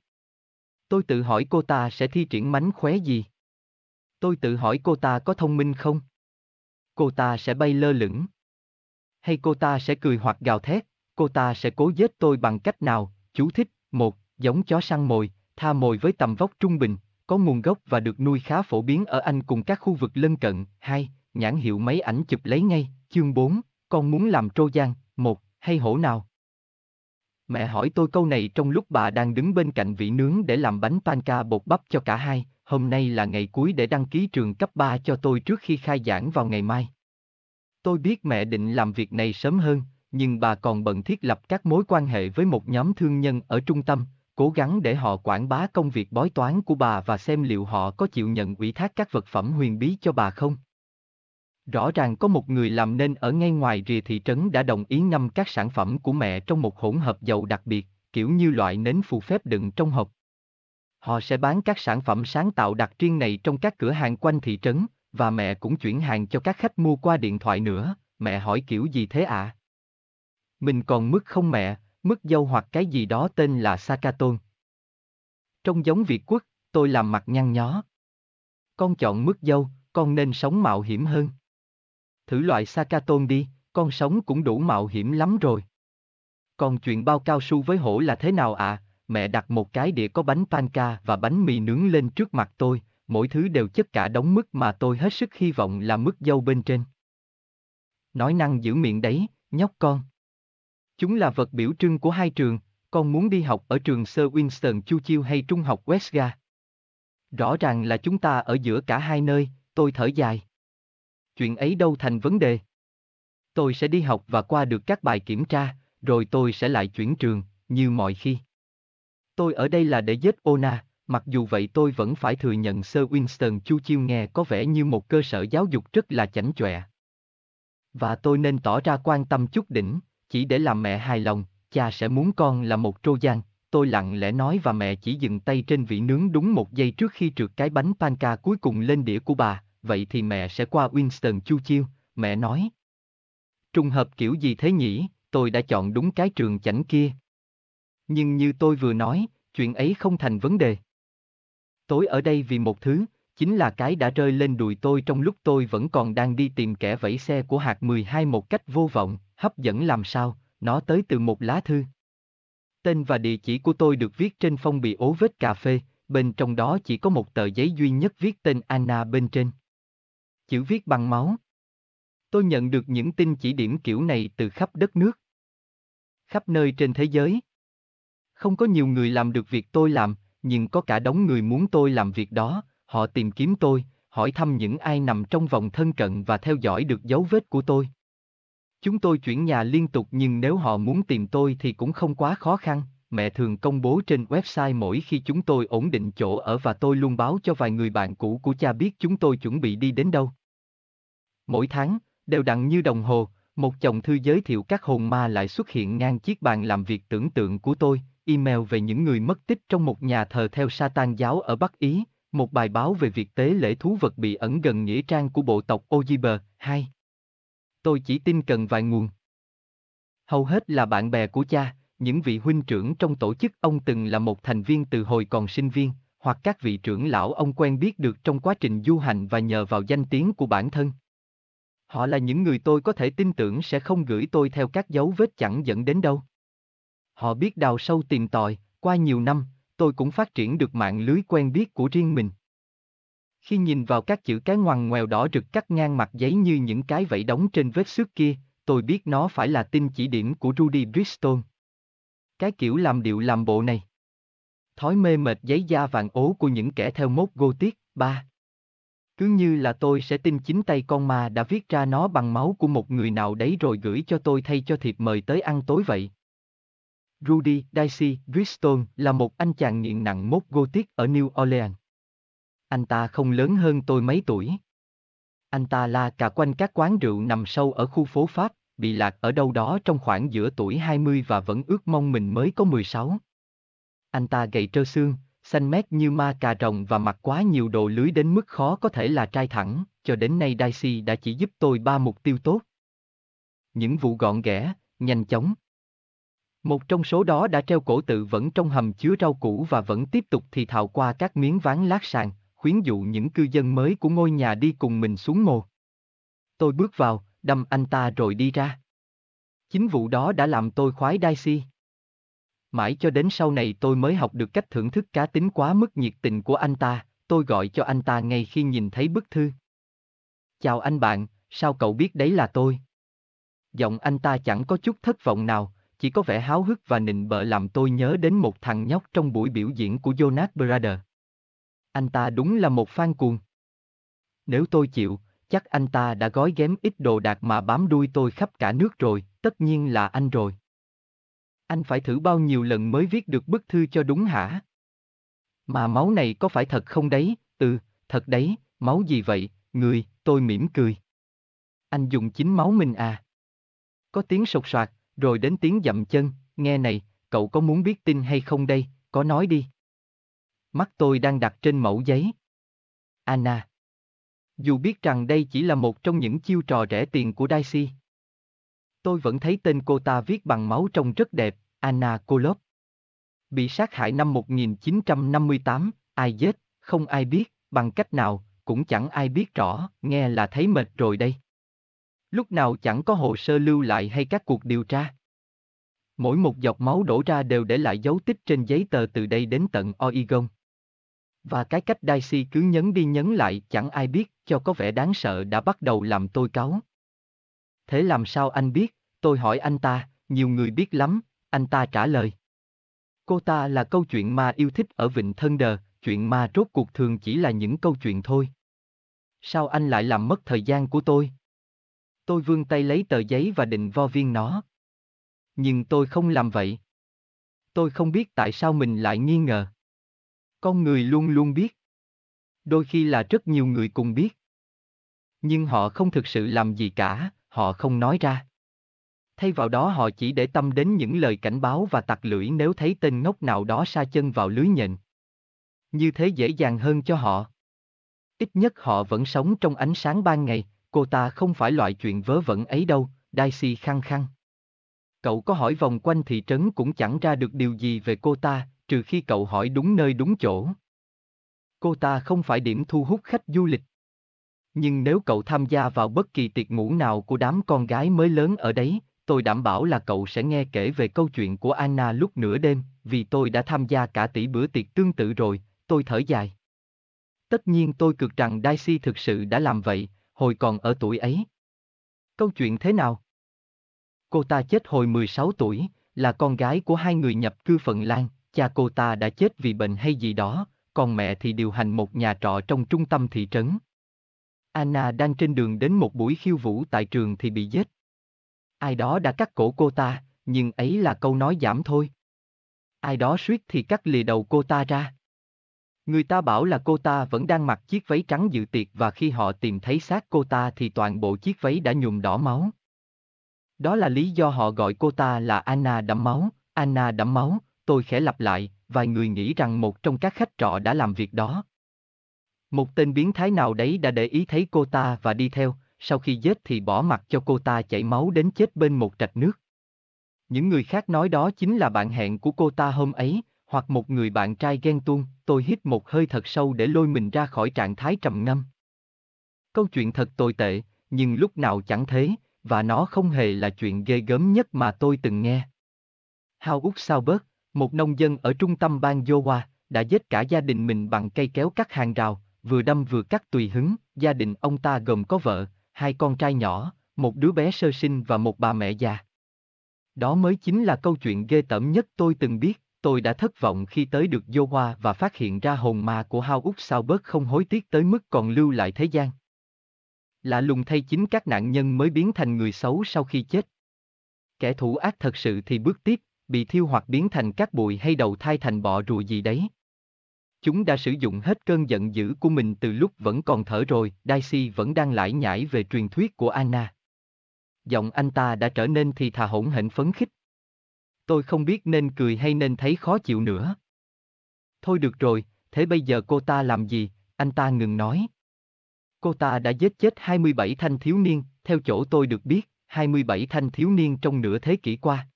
Tôi tự hỏi cô ta sẽ thi triển mánh khóe gì. Tôi tự hỏi cô ta có thông minh không? Cô ta sẽ bay lơ lửng. Hay cô ta sẽ cười hoặc gào thét, cô ta sẽ cố giết tôi bằng cách nào? Chú thích, một, giống chó săn mồi, tha mồi với tầm vóc trung bình, có nguồn gốc và được nuôi khá phổ biến ở Anh cùng các khu vực lân cận. Hai, nhãn hiệu máy ảnh chụp lấy ngay. Chương 4, con muốn làm Trojan, một, hay hổ nào? Mẹ hỏi tôi câu này trong lúc bà đang đứng bên cạnh vị nướng để làm bánh panca bột bắp cho cả hai, hôm nay là ngày cuối để đăng ký trường cấp 3 cho tôi trước khi khai giảng vào ngày mai. Tôi biết mẹ định làm việc này sớm hơn, nhưng bà còn bận thiết lập các mối quan hệ với một nhóm thương nhân ở trung tâm, cố gắng để họ quảng bá công việc bói toán của bà và xem liệu họ có chịu nhận ủy thác các vật phẩm huyền bí cho bà không. Rõ ràng có một người làm nên ở ngay ngoài rìa thị trấn đã đồng ý ngâm các sản phẩm của mẹ trong một hỗn hợp dầu đặc biệt, kiểu như loại nến phù phép đựng trong hộp. Họ sẽ bán các sản phẩm sáng tạo đặc trưng này trong các cửa hàng quanh thị trấn, và mẹ cũng chuyển hàng cho các khách mua qua điện thoại nữa, mẹ hỏi kiểu gì thế ạ? À? Mình còn mứt không mẹ, mứt dâu hoặc cái gì đó tên là Sakaton. Trong giống Việt quốc, tôi làm mặt nhăn nhó. Con chọn mứt dâu, con nên sống mạo hiểm hơn. Thử loại Sakaton đi, con sống cũng đủ mạo hiểm lắm rồi. Còn chuyện bao cao su với hổ là thế nào ạ? À? Mẹ đặt một cái đĩa có bánh panca và bánh mì nướng lên trước mặt tôi, mỗi thứ đều chất cả đống mứt mà tôi hết sức hy vọng là mứt dâu bên trên. Nói năng giữ miệng đấy, nhóc con. Chúng là vật biểu trưng của hai trường, con muốn đi học ở trường Sir Winston Chu Chiêu hay trung học Westga. Rõ ràng là chúng ta ở giữa cả hai nơi, tôi thở dài. Chuyện ấy đâu thành vấn đề. Tôi sẽ đi học và qua được các bài kiểm tra, rồi tôi sẽ lại chuyển trường, như mọi khi. Tôi ở đây là để giết Ona, mặc dù vậy tôi vẫn phải thừa nhận Sir Winston Chu Chiêu nghe có vẻ như một cơ sở giáo dục rất là chảnh chọe. Và tôi nên tỏ ra quan tâm chút đỉnh, chỉ để làm mẹ hài lòng, cha sẽ muốn con là một Trojan. Tôi lặng lẽ nói và mẹ chỉ dừng tay trên vị nướng đúng một giây trước khi trượt cái bánh panca cuối cùng lên đĩa của bà, vậy thì mẹ sẽ qua Winston Chu Chiêu, mẹ nói. Trùng hợp kiểu gì thế nhỉ, tôi đã chọn đúng cái trường chảnh kia. Nhưng như tôi vừa nói, chuyện ấy không thành vấn đề. Tối ở đây vì một thứ, chính là cái đã rơi lên đùi tôi trong lúc tôi vẫn còn đang đi tìm kẻ vẫy xe của hạt 12 một cách vô vọng, hấp dẫn làm sao, nó tới từ một lá thư. Tên và địa chỉ của tôi được viết trên phong bì ố vết cà phê, bên trong đó chỉ có một tờ giấy duy nhất viết tên Anna bên trên. Chữ viết bằng máu. Tôi nhận được những tin chỉ điểm kiểu này từ khắp đất nước. Khắp nơi trên thế giới. Không có nhiều người làm được việc tôi làm, nhưng có cả đống người muốn tôi làm việc đó, họ tìm kiếm tôi, hỏi thăm những ai nằm trong vòng thân cận và theo dõi được dấu vết của tôi. Chúng tôi chuyển nhà liên tục nhưng nếu họ muốn tìm tôi thì cũng không quá khó khăn, mẹ thường công bố trên website mỗi khi chúng tôi ổn định chỗ ở và tôi luôn báo cho vài người bạn cũ của cha biết chúng tôi chuẩn bị đi đến đâu. Mỗi tháng, đều đặn như đồng hồ, một chồng thư giới thiệu các hồn ma lại xuất hiện ngang chiếc bàn làm việc tưởng tượng của tôi, email về những người mất tích trong một nhà thờ theo Satan giáo ở Bắc Ý, một bài báo về việc tế lễ thú vật bị ẩn gần nghĩa trang của bộ tộc Ojiber, 2. Tôi chỉ tin cần vài nguồn. Hầu hết là bạn bè của cha, những vị huynh trưởng trong tổ chức ông từng là một thành viên từ hồi còn sinh viên, hoặc các vị trưởng lão ông quen biết được trong quá trình du hành và nhờ vào danh tiếng của bản thân. Họ là những người tôi có thể tin tưởng sẽ không gửi tôi theo các dấu vết chẳng dẫn đến đâu. Họ biết đào sâu tìm tòi, qua nhiều năm, tôi cũng phát triển được mạng lưới quen biết của riêng mình. Khi nhìn vào các chữ cái ngoằn ngoèo đỏ rực cắt ngang mặt giấy như những cái vẫy đóng trên vết xước kia, tôi biết nó phải là tin chỉ điểm của Rudy Bristol. Cái kiểu làm điệu làm bộ này. Thói mê mệt giấy da vàng ố của những kẻ theo mốt Gothic, ba. Cứ như là tôi sẽ tin chính tay con ma đã viết ra nó bằng máu của một người nào đấy rồi gửi cho tôi thay cho thiệp mời tới ăn tối vậy. Rudy Dicey Bristol là một anh chàng nghiện nặng mốt Gothic ở New Orleans. Anh ta không lớn hơn tôi mấy tuổi. Anh ta la cả quanh các quán rượu nằm sâu ở khu phố Pháp, bị lạc ở đâu đó trong khoảng giữa tuổi 20 và vẫn ước mong mình mới có 16. Anh ta gầy trơ xương, xanh mét như ma cà rồng và mặc quá nhiều đồ lưới đến mức khó có thể là trai thẳng, cho đến nay Daisy đã chỉ giúp tôi ba mục tiêu tốt. Những vụ gọn ghẽ, nhanh chóng. Một trong số đó đã treo cổ tự vẫn trong hầm chứa rau củ và vẫn tiếp tục thì thào qua các miếng ván lát sàn, khuyến dụ những cư dân mới của ngôi nhà đi cùng mình xuống mồ. Tôi bước vào, đâm anh ta rồi đi ra. Chính vụ đó đã làm tôi khoái Daisy. Mãi cho đến sau này tôi mới học được cách thưởng thức cá tính quá mức nhiệt tình của anh ta, tôi gọi cho anh ta ngay khi nhìn thấy bức thư. Chào anh bạn, sao cậu biết đấy là tôi? Giọng anh ta chẳng có chút thất vọng nào, chỉ có vẻ háo hức và nịnh bợ làm tôi nhớ đến một thằng nhóc trong buổi biểu diễn của Jonas Brother. Anh ta đúng là một fan cuồng. Nếu tôi chịu, chắc anh ta đã gói ghém ít đồ đạc mà bám đuôi tôi khắp cả nước rồi, tất nhiên là anh rồi. Anh phải thử bao nhiêu lần mới viết được bức thư cho đúng hả? Mà máu này có phải thật không đấy? Ừ, thật đấy, máu gì vậy, người, tôi mỉm cười. Anh dùng chính máu mình à? Có tiếng sột soạt, rồi đến tiếng dậm chân, nghe này, cậu có muốn biết tin hay không đây, có nói đi. Mắt tôi đang đặt trên mẫu giấy. Anna. Dù biết rằng đây chỉ là một trong những chiêu trò rẻ tiền của Daisy. Tôi vẫn thấy tên cô ta viết bằng máu trông rất đẹp, Anna Kolop. Bị sát hại năm 1958, ai giết, không ai biết, bằng cách nào, cũng chẳng ai biết rõ, nghe là thấy mệt rồi đây. Lúc nào chẳng có hồ sơ lưu lại hay các cuộc điều tra. Mỗi một giọt máu đổ ra đều để lại dấu tích trên giấy tờ từ đây đến tận Oregon. Và cái cách Daisy cứ nhấn đi nhấn lại chẳng ai biết, cho có vẻ đáng sợ đã bắt đầu làm tôi cáu. Thế làm sao anh biết? Tôi hỏi anh ta, nhiều người biết lắm, anh ta trả lời. Cô ta là câu chuyện ma yêu thích ở Vịnh Thân Đờ, chuyện ma rốt cuộc thường chỉ là những câu chuyện thôi. Sao anh lại làm mất thời gian của tôi? Tôi vươn tay lấy tờ giấy và định vo viên nó. Nhưng tôi không làm vậy. Tôi không biết tại sao mình lại nghi ngờ. Con người luôn luôn biết. Đôi khi là rất nhiều người cùng biết. Nhưng họ không thực sự làm gì cả, họ không nói ra. Thay vào đó họ chỉ để tâm đến những lời cảnh báo và tặc lưỡi nếu thấy tên ngốc nào đó sa chân vào lưới nhện. Như thế dễ dàng hơn cho họ. Ít nhất họ vẫn sống trong ánh sáng ban ngày, cô ta không phải loại chuyện vớ vẩn ấy đâu, Daisy khăng khăng. Cậu có hỏi vòng quanh thị trấn cũng chẳng ra được điều gì về cô ta, trừ khi cậu hỏi đúng nơi đúng chỗ. Cô ta không phải điểm thu hút khách du lịch. Nhưng nếu cậu tham gia vào bất kỳ tiệc ngủ nào của đám con gái mới lớn ở đấy, tôi đảm bảo là cậu sẽ nghe kể về câu chuyện của Anna lúc nửa đêm, vì tôi đã tham gia cả tỷ bữa tiệc tương tự rồi, tôi thở dài. Tất nhiên tôi cực rằng Daisy thực sự đã làm vậy, hồi còn ở tuổi ấy. Câu chuyện thế nào? Cô ta chết hồi 16 tuổi, là con gái của hai người nhập cư Phần Lan, cha cô ta đã chết vì bệnh hay gì đó, còn mẹ thì điều hành một nhà trọ trong trung tâm thị trấn. Anna đang trên đường đến một buổi khiêu vũ tại trường thì bị giết. Ai đó đã cắt cổ cô ta, nhưng ấy là câu nói giảm thôi. Ai đó suýt thì cắt lìa đầu cô ta ra. Người ta bảo là cô ta vẫn đang mặc chiếc váy trắng dự tiệc và khi họ tìm thấy xác cô ta thì toàn bộ chiếc váy đã nhuộm đỏ máu. Đó là lý do họ gọi cô ta là Anna đẫm máu, Anna đẫm máu, tôi khẽ lặp lại, vài người nghĩ rằng một trong các khách trọ đã làm việc đó. Một tên biến thái nào đấy đã để ý thấy cô ta và đi theo, sau khi giết thì bỏ mặt cho cô ta chảy máu đến chết bên một trạch nước. Những người khác nói đó chính là bạn hẹn của cô ta hôm ấy, hoặc một người bạn trai ghen tuông, tôi hít một hơi thật sâu để lôi mình ra khỏi trạng thái trầm ngâm. Câu chuyện thật tồi tệ, nhưng lúc nào chẳng thế, và nó không hề là chuyện ghê gớm nhất mà tôi từng nghe. Hao Úc Saubert, một nông dân ở trung tâm bang Iowa, đã giết cả gia đình mình bằng cây kéo cắt hàng rào, vừa đâm vừa cắt tùy hứng, gia đình ông ta gồm có vợ, hai con trai nhỏ, một đứa bé sơ sinh và một bà mẹ già. Đó mới chính là câu chuyện ghê tởm nhất tôi từng biết, tôi đã thất vọng khi tới được Iowa và phát hiện ra hồn ma của Hao Úc Bớt không hối tiếc tới mức còn lưu lại thế gian. Lạ lùng thay chính các nạn nhân mới biến thành người xấu sau khi chết. Kẻ thủ ác thật sự thì bước tiếp, bị thiêu hoặc biến thành các bụi hay đầu thai thành bọ rùa gì đấy. Chúng đã sử dụng hết cơn giận dữ của mình từ lúc vẫn còn thở rồi, Daisy vẫn đang lải nhải về truyền thuyết của Anna. Giọng anh ta đã trở nên thì thà hỗn hển phấn khích. Tôi không biết nên cười hay nên thấy khó chịu nữa. Thôi được rồi, thế bây giờ cô ta làm gì, anh ta ngừng nói. Cô ta đã giết chết 27 thanh thiếu niên, theo chỗ tôi được biết, 27 thanh thiếu niên trong nửa thế kỷ qua.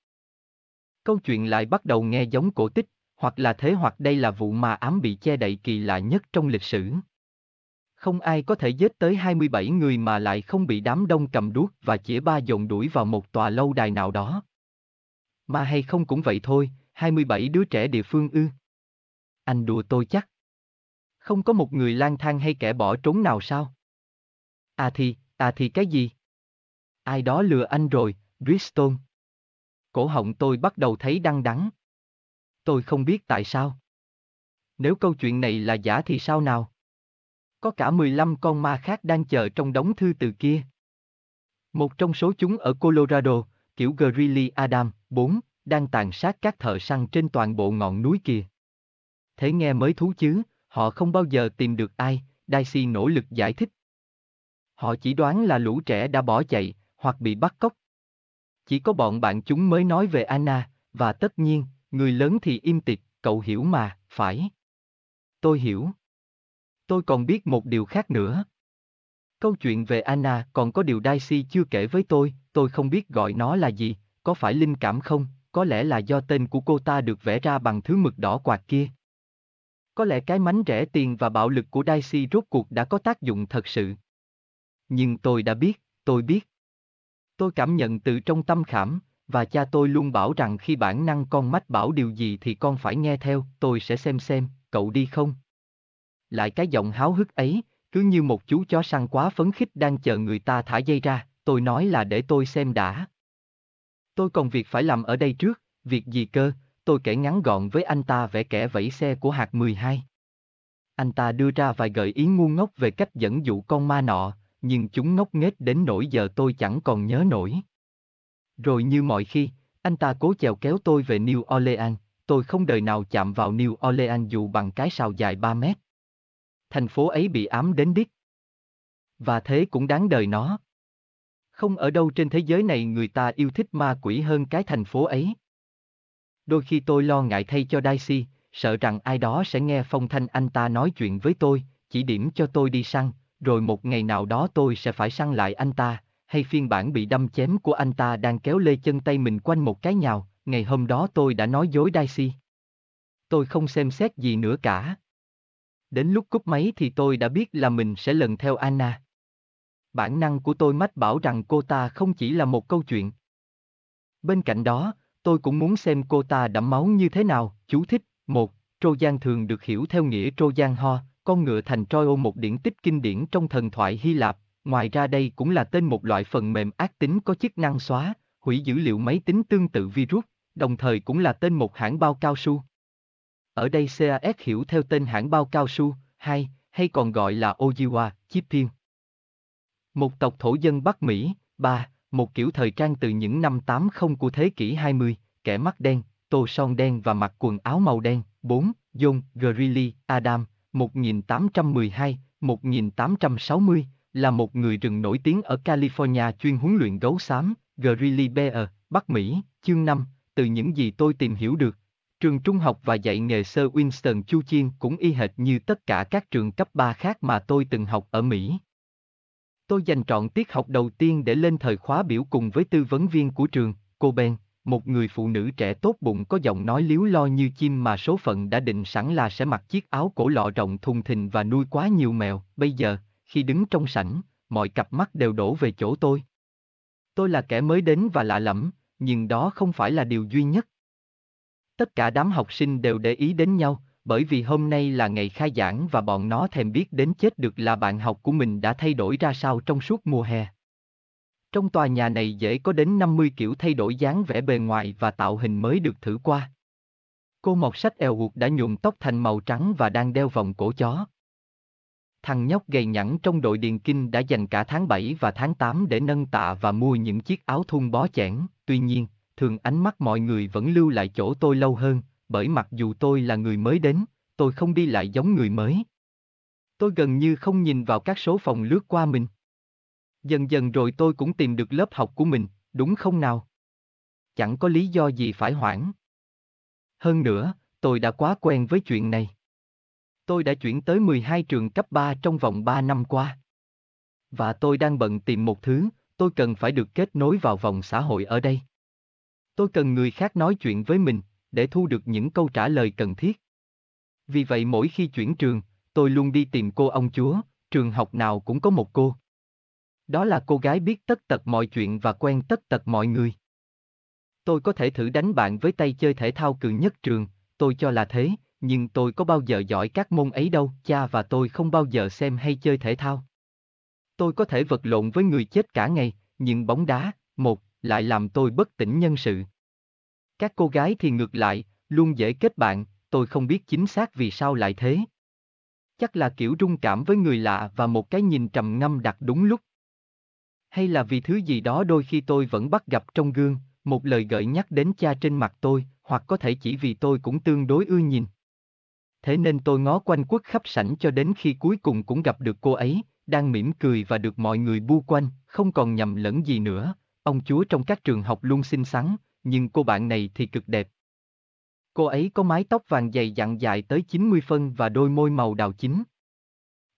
Câu chuyện lại bắt đầu nghe giống cổ tích, hoặc là thế hoặc đây là vụ mà ám bị che đậy kỳ lạ nhất trong lịch sử. Không ai có thể giết tới 27 người mà lại không bị đám đông cầm đuốc và chĩa ba dồn đuổi vào một tòa lâu đài nào đó. Mà hay không cũng vậy thôi, 27 đứa trẻ địa phương ư. Anh đùa tôi chắc. Không có một người lang thang hay kẻ bỏ trốn nào sao? À thì, à thì cái gì? Ai đó lừa anh rồi, Bristol. Cổ họng tôi bắt đầu thấy đăng đắng. Tôi không biết tại sao. Nếu câu chuyện này là giả thì sao nào? Có cả 15 con ma khác đang chờ trong đống thư từ kia. Một trong số chúng ở Colorado, kiểu Greeley Adam, 4, đang tàn sát các thợ săn trên toàn bộ ngọn núi kia. Thế nghe mới thú chứ, họ không bao giờ tìm được ai, Daisy nỗ lực giải thích. Họ chỉ đoán là lũ trẻ đã bỏ chạy, hoặc bị bắt cóc. Chỉ có bọn bạn chúng mới nói về Anna, và tất nhiên, người lớn thì im tịch, cậu hiểu mà, phải. Tôi hiểu. Tôi còn biết một điều khác nữa. Câu chuyện về Anna còn có điều Daisy chưa kể với tôi, tôi không biết gọi nó là gì, có phải linh cảm không, có lẽ là do tên của cô ta được vẽ ra bằng thứ mực đỏ quạt kia. Có lẽ cái mánh rẻ tiền và bạo lực của Daisy rốt cuộc đã có tác dụng thật sự. Nhưng tôi đã biết, tôi biết. Tôi cảm nhận từ trong tâm khảm, và cha tôi luôn bảo rằng khi bản năng con mách bảo điều gì thì con phải nghe theo, tôi sẽ xem xem, cậu đi không? Lại cái giọng háo hức ấy, cứ như một chú chó săn quá phấn khích đang chờ người ta thả dây ra, tôi nói là để tôi xem đã. Tôi còn việc phải làm ở đây trước, việc gì cơ, tôi kể ngắn gọn với anh ta vẽ kẻ vẫy xe của hạt 12. Anh ta đưa ra vài gợi ý ngu ngốc về cách dẫn dụ con ma nọ, nhưng chúng ngốc nghếch đến nỗi giờ tôi chẳng còn nhớ nổi. Rồi như mọi khi, anh ta cố chèo kéo tôi về New Orleans, tôi không đời nào chạm vào New Orleans dù bằng cái sào dài 3 mét. Thành phố ấy bị ám đến đít. Và thế cũng đáng đời nó. Không ở đâu trên thế giới này người ta yêu thích ma quỷ hơn cái thành phố ấy. Đôi khi tôi lo ngại thay cho Daisy, sợ rằng ai đó sẽ nghe phong thanh anh ta nói chuyện với tôi, chỉ điểm cho tôi đi săn, rồi một ngày nào đó tôi sẽ phải săn lại anh ta, hay phiên bản bị đâm chém của anh ta đang kéo lê chân tay mình quanh một cái nhào, ngày hôm đó tôi đã nói dối Daisy. tôi không xem xét gì nữa cả. Đến lúc cúp máy thì tôi đã biết là mình sẽ lần theo Anna. Bản năng của tôi mách bảo rằng cô ta không chỉ là một câu chuyện. Bên cạnh đó, tôi cũng muốn xem cô ta đẫm máu như thế nào, chú thích, một, Trojan thường được hiểu theo nghĩa Trojan Ho, con ngựa thành Troy một điển tích kinh điển trong thần thoại Hy Lạp, ngoài ra đây cũng là tên một loại phần mềm ác tính có chức năng xóa, hủy dữ liệu máy tính tương tự virus, đồng thời cũng là tên một hãng bao cao su. Ở đây CAS hiểu theo tên hãng bao cao su, hay, hay còn gọi là Ojiwa, Chipin. Một tộc thổ dân Bắc Mỹ, ba, một kiểu thời trang từ những năm 80 của thế kỷ 20, kẻ mắt đen, tô son đen và mặc quần áo màu đen, 4, John Greeley, Adam, 1812, 1860, là một người rừng nổi tiếng ở California chuyên huấn luyện gấu xám, Greeley Bear, Bắc Mỹ, chương 5, từ những gì tôi tìm hiểu được. Trường trung học và dạy nghề sơ Winston Chu Chiên cũng y hệt như tất cả các trường cấp 3 khác mà tôi từng học ở Mỹ. Tôi dành trọn tiết học đầu tiên để lên thời khóa biểu cùng với tư vấn viên của trường, cô Ben, một người phụ nữ trẻ tốt bụng có giọng nói liếu lo như chim mà số phận đã định sẵn là sẽ mặc chiếc áo cổ lọ rộng thùng thình và nuôi quá nhiều mèo. Bây giờ, khi đứng trong sảnh, mọi cặp mắt đều đổ về chỗ tôi. Tôi là kẻ mới đến và lạ lẫm, nhưng đó không phải là điều duy nhất. Tất cả đám học sinh đều để ý đến nhau, bởi vì hôm nay là ngày khai giảng và bọn nó thèm biết đến chết được là bạn học của mình đã thay đổi ra sao trong suốt mùa hè. Trong tòa nhà này dễ có đến 50 kiểu thay đổi dáng vẻ bề ngoài và tạo hình mới được thử qua. Cô mọt sách eo uột đã nhuộm tóc thành màu trắng và đang đeo vòng cổ chó. Thằng nhóc gầy nhẵn trong đội điền kinh đã dành cả tháng 7 và tháng 8 để nâng tạ và mua những chiếc áo thun bó chẽn, tuy nhiên, thường ánh mắt mọi người vẫn lưu lại chỗ tôi lâu hơn, bởi mặc dù tôi là người mới đến, tôi không đi lại giống người mới. Tôi gần như không nhìn vào các số phòng lướt qua mình. Dần dần rồi tôi cũng tìm được lớp học của mình, đúng không nào? Chẳng có lý do gì phải hoãn. Hơn nữa, tôi đã quá quen với chuyện này. Tôi đã chuyển tới 12 trường cấp 3 trong vòng 3 năm qua. Và tôi đang bận tìm một thứ, tôi cần phải được kết nối vào vòng xã hội ở đây. Tôi cần người khác nói chuyện với mình, để thu được những câu trả lời cần thiết. Vì vậy mỗi khi chuyển trường, tôi luôn đi tìm cô ông chúa, trường học nào cũng có một cô. Đó là cô gái biết tất tật mọi chuyện và quen tất tật mọi người. Tôi có thể thử đánh bạn với tay chơi thể thao cường nhất trường, tôi cho là thế, nhưng tôi có bao giờ giỏi các môn ấy đâu, cha và tôi không bao giờ xem hay chơi thể thao. Tôi có thể vật lộn với người chết cả ngày, nhưng bóng đá, một, lại làm tôi bất tỉnh nhân sự. Các cô gái thì ngược lại, luôn dễ kết bạn, tôi không biết chính xác vì sao lại thế. Chắc là kiểu rung cảm với người lạ và một cái nhìn trầm ngâm đặt đúng lúc. Hay là vì thứ gì đó đôi khi tôi vẫn bắt gặp trong gương, một lời gợi nhắc đến cha trên mặt tôi, hoặc có thể chỉ vì tôi cũng tương đối ưa nhìn. Thế nên tôi ngó quanh quất khắp sảnh cho đến khi cuối cùng cũng gặp được cô ấy, đang mỉm cười và được mọi người bu quanh, không còn nhầm lẫn gì nữa. Ông chúa trong các trường học luôn xinh xắn, nhưng cô bạn này thì cực đẹp. Cô ấy có mái tóc vàng dày dặn dài tới 90 phân và đôi môi màu đào chính.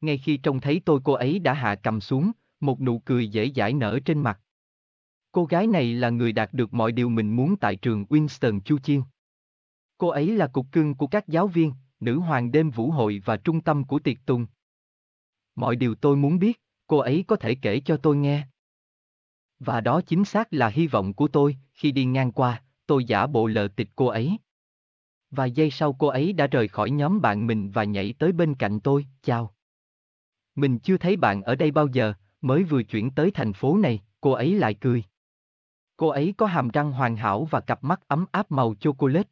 Ngay khi trông thấy tôi cô ấy đã hạ cầm xuống, một nụ cười dễ dãi nở trên mặt. Cô gái này là người đạt được mọi điều mình muốn tại trường Winston Chu Chiên. Cô ấy là cục cưng của các giáo viên, nữ hoàng đêm vũ hội và trung tâm của tiệc tùng. Mọi điều tôi muốn biết, cô ấy có thể kể cho tôi nghe. Và đó chính xác là hy vọng của tôi, khi đi ngang qua, tôi giả bộ lờ tịch cô ấy. Vài giây sau cô ấy đã rời khỏi nhóm bạn mình và nhảy tới bên cạnh tôi, chào. Mình chưa thấy bạn ở đây bao giờ, mới vừa chuyển tới thành phố này, cô ấy lại cười. Cô ấy có hàm răng hoàn hảo và cặp mắt ấm áp màu chocolate.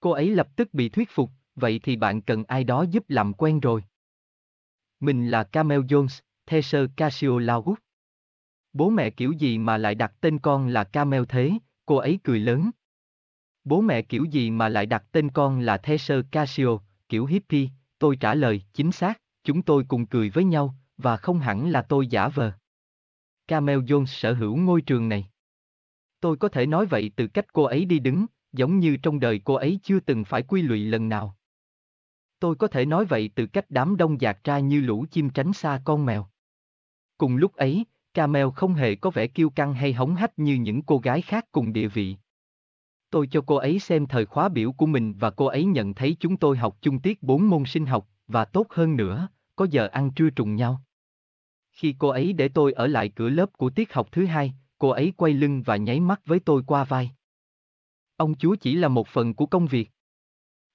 Cô ấy lập tức bị thuyết phục, vậy thì bạn cần ai đó giúp làm quen rồi. Mình là Camel Jones, Thesser Casio Laut. Bố mẹ kiểu gì mà lại đặt tên con là Camel thế, cô ấy cười lớn. Bố mẹ kiểu gì mà lại đặt tên con là Thesser Casio, kiểu hippie, tôi trả lời, chính xác, chúng tôi cùng cười với nhau, và không hẳn là tôi giả vờ. Camel Jones sở hữu ngôi trường này. Tôi có thể nói vậy từ cách cô ấy đi đứng, giống như trong đời cô ấy chưa từng phải quy lụy lần nào. Tôi có thể nói vậy từ cách đám đông dạt ra như lũ chim tránh xa con mèo. Cùng lúc ấy, Camel không hề có vẻ kiêu căng hay hống hách như những cô gái khác cùng địa vị. Tôi cho cô ấy xem thời khóa biểu của mình và cô ấy nhận thấy chúng tôi học chung tiết 4 môn sinh học, và tốt hơn nữa, có giờ ăn trưa trùng nhau. Khi cô ấy để tôi ở lại cửa lớp của tiết học thứ hai, cô ấy quay lưng và nháy mắt với tôi qua vai. Ông chúa chỉ là một phần của công việc.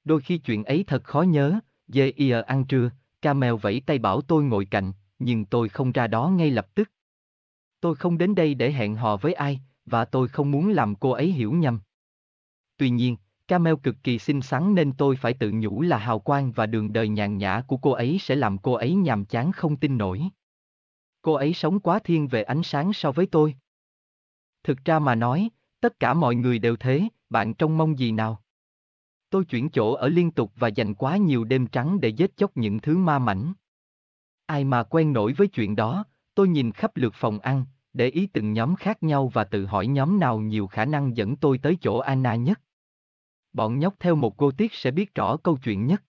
Đôi khi chuyện ấy thật khó nhớ, dê ia ờ ăn trưa, ca mèo vẫy tay bảo tôi ngồi cạnh, nhưng tôi không ra đó ngay lập tức. Tôi không đến đây để hẹn hò với ai, và tôi không muốn làm cô ấy hiểu nhầm. Tuy nhiên, Camel cực kỳ xinh xắn nên tôi phải tự nhủ là hào quang và đường đời nhàn nhã của cô ấy sẽ làm cô ấy nhàm chán không tin nổi. Cô ấy sống quá thiên về ánh sáng so với tôi. Thực ra mà nói, tất cả mọi người đều thế, bạn trông mong gì nào? Tôi chuyển chỗ ở liên tục và dành quá nhiều đêm trắng để giết chóc những thứ ma mảnh. Ai mà quen nổi với chuyện đó, tôi nhìn khắp lượt phòng ăn, để ý từng nhóm khác nhau và tự hỏi nhóm nào nhiều khả năng dẫn tôi tới chỗ Anna nhất. Bọn nhóc theo một cô tiết sẽ biết rõ câu chuyện nhất.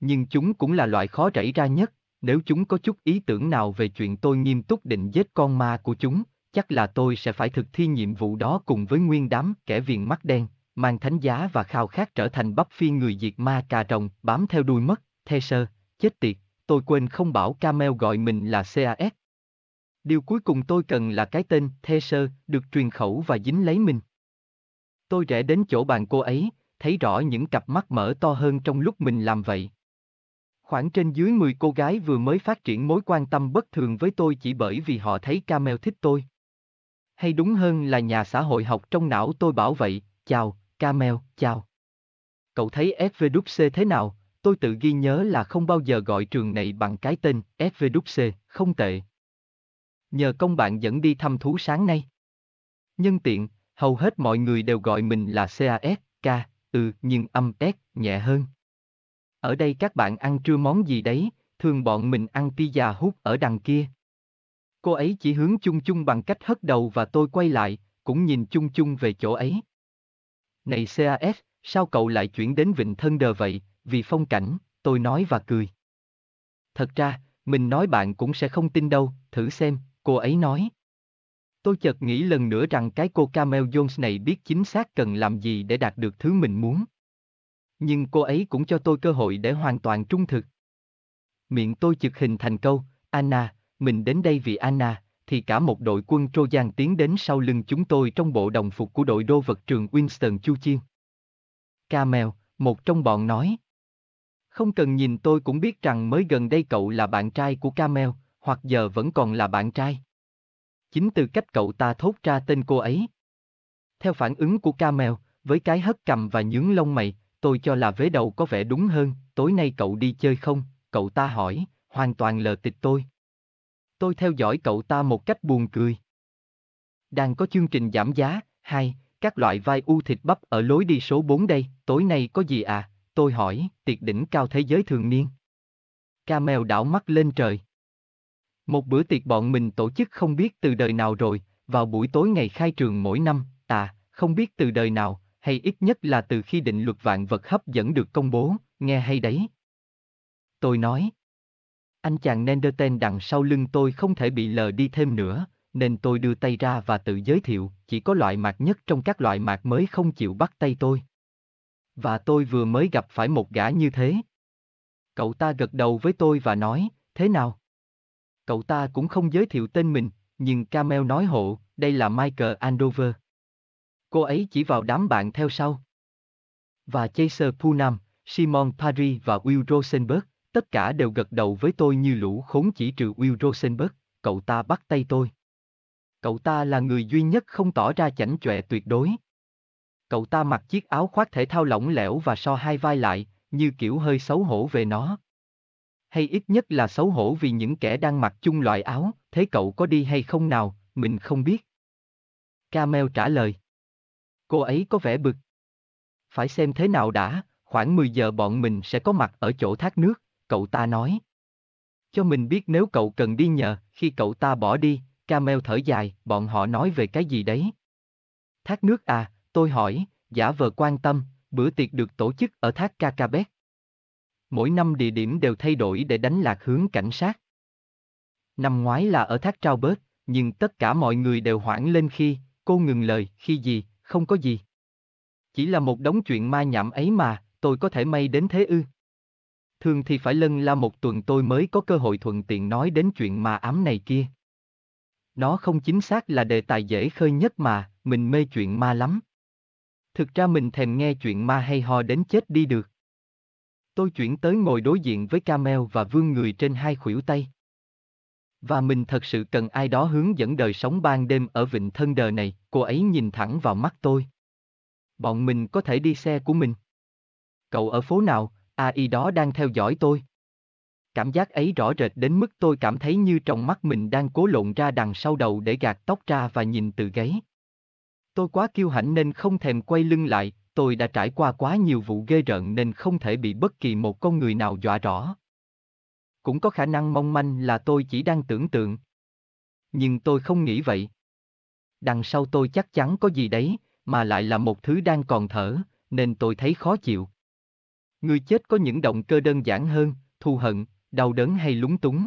Nhưng chúng cũng là loại khó rảy ra nhất, nếu chúng có chút ý tưởng nào về chuyện tôi nghiêm túc định giết con ma của chúng, chắc là tôi sẽ phải thực thi nhiệm vụ đó cùng với nguyên đám kẻ viền mắt đen, mang thánh giá và khao khát trở thành bắp phi người diệt ma cà rồng, bám theo đuôi mất, the sơ, chết tiệt, tôi quên không bảo Camel gọi mình là CAS. Điều cuối cùng tôi cần là cái tên The sơ, được truyền khẩu và dính lấy mình. Tôi rẽ đến chỗ bàn cô ấy, thấy rõ những cặp mắt mở to hơn trong lúc mình làm vậy. Khoảng trên dưới 10 cô gái vừa mới phát triển mối quan tâm bất thường với tôi chỉ bởi vì họ thấy Camel thích tôi. Hay đúng hơn là nhà xã hội học trong não tôi bảo vậy, chào, Camel, chào. Cậu thấy SVWC thế nào? Tôi tự ghi nhớ là không bao giờ gọi trường này bằng cái tên SVWC, không tệ. Nhờ công bạn dẫn đi thăm thú sáng nay. Nhân tiện, hầu hết mọi người đều gọi mình là CAS, K, ừ, nhưng âm S, nhẹ hơn. Ở đây các bạn ăn trưa món gì đấy, thường bọn mình ăn pizza hút ở đằng kia. Cô ấy chỉ hướng chung chung bằng cách hất đầu và tôi quay lại, cũng nhìn chung chung về chỗ ấy. Này CAS, sao cậu lại chuyển đến Vịnh Thân Đờ vậy, vì phong cảnh, tôi nói và cười. Thật ra, mình nói bạn cũng sẽ không tin đâu, thử xem, cô ấy nói. Tôi chợt nghĩ lần nữa rằng cái cô Camel Jones này biết chính xác cần làm gì để đạt được thứ mình muốn. Nhưng cô ấy cũng cho tôi cơ hội để hoàn toàn trung thực. Miệng tôi chực hình thành câu, Anna, mình đến đây vì Anna, thì cả một đội quân Trojan tiến đến sau lưng chúng tôi trong bộ đồng phục của đội đô vật trường Winston Chu Chiên. Camel, một trong bọn nói. Không cần nhìn tôi cũng biết rằng mới gần đây cậu là bạn trai của Camel, hoặc giờ vẫn còn là bạn trai. Chính từ cách cậu ta thốt ra tên cô ấy. Theo phản ứng của Camel, với cái hất cầm và nhướng lông mày, tôi cho là vế đầu có vẻ đúng hơn, tối nay cậu đi chơi không? Cậu ta hỏi, hoàn toàn lờ tịch tôi. Tôi theo dõi cậu ta một cách buồn cười. Đang có chương trình giảm giá, hai, các loại vai u thịt bắp ở lối đi số 4 đây, tối nay có gì à? Tôi hỏi, tiệc đỉnh cao thế giới thường niên. Camel đảo mắt lên trời. Một bữa tiệc bọn mình tổ chức không biết từ đời nào rồi, vào buổi tối ngày khai trường mỗi năm, à, không biết từ đời nào, hay ít nhất là từ khi định luật vạn vật hấp dẫn được công bố, nghe hay đấy. Tôi nói. Anh chàng Nenderten đằng sau lưng tôi không thể bị lờ đi thêm nữa, nên tôi đưa tay ra và tự giới thiệu, chỉ có loại mạc nhất trong các loại mạc mới không chịu bắt tay tôi. Và tôi vừa mới gặp phải một gã như thế. Cậu ta gật đầu với tôi và nói, thế nào? Cậu ta cũng không giới thiệu tên mình, nhưng Camel nói hộ, đây là Michael Andover. Cô ấy chỉ vào đám bạn theo sau. Và Chaser Punam, Simon Paris và Will Rosenberg, tất cả đều gật đầu với tôi như lũ khốn chỉ trừ Will Rosenberg, cậu ta bắt tay tôi. Cậu ta là người duy nhất không tỏ ra chảnh chọe tuyệt đối. Cậu ta mặc chiếc áo khoác thể thao lỏng lẻo và so hai vai lại, như kiểu hơi xấu hổ về nó. Hay ít nhất là xấu hổ vì những kẻ đang mặc chung loại áo, thế cậu có đi hay không nào, mình không biết. Camel trả lời. Cô ấy có vẻ bực. Phải xem thế nào đã, khoảng 10 giờ bọn mình sẽ có mặt ở chỗ thác nước, cậu ta nói. Cho mình biết nếu cậu cần đi nhờ, khi cậu ta bỏ đi, Camel thở dài, bọn họ nói về cái gì đấy? Thác nước à, tôi hỏi, giả vờ quan tâm, bữa tiệc được tổ chức ở thác Kakabet. Mỗi năm địa điểm đều thay đổi để đánh lạc hướng cảnh sát. Năm ngoái là ở thác Trao Bớt, nhưng tất cả mọi người đều hoảng lên khi, cô ngừng lời, khi gì, không có gì. Chỉ là một đống chuyện ma nhảm ấy mà, tôi có thể may đến thế ư. Thường thì phải lân la một tuần tôi mới có cơ hội thuận tiện nói đến chuyện ma ám này kia. Nó không chính xác là đề tài dễ khơi nhất mà, mình mê chuyện ma lắm. Thực ra mình thèm nghe chuyện ma hay ho đến chết đi được. Tôi chuyển tới ngồi đối diện với Camel và vương người trên hai khuỷu tay. Và mình thật sự cần ai đó hướng dẫn đời sống ban đêm ở vịnh thân đờ này, cô ấy nhìn thẳng vào mắt tôi. Bọn mình có thể đi xe của mình. Cậu ở phố nào, AI đó đang theo dõi tôi. Cảm giác ấy rõ rệt đến mức tôi cảm thấy như trong mắt mình đang cố lộn ra đằng sau đầu để gạt tóc ra và nhìn từ gáy. Tôi quá kiêu hãnh nên không thèm quay lưng lại, tôi đã trải qua quá nhiều vụ ghê rợn nên không thể bị bất kỳ một con người nào dọa rõ. Cũng có khả năng mong manh là tôi chỉ đang tưởng tượng. Nhưng tôi không nghĩ vậy. Đằng sau tôi chắc chắn có gì đấy, mà lại là một thứ đang còn thở, nên tôi thấy khó chịu. Người chết có những động cơ đơn giản hơn, thù hận, đau đớn hay lúng túng.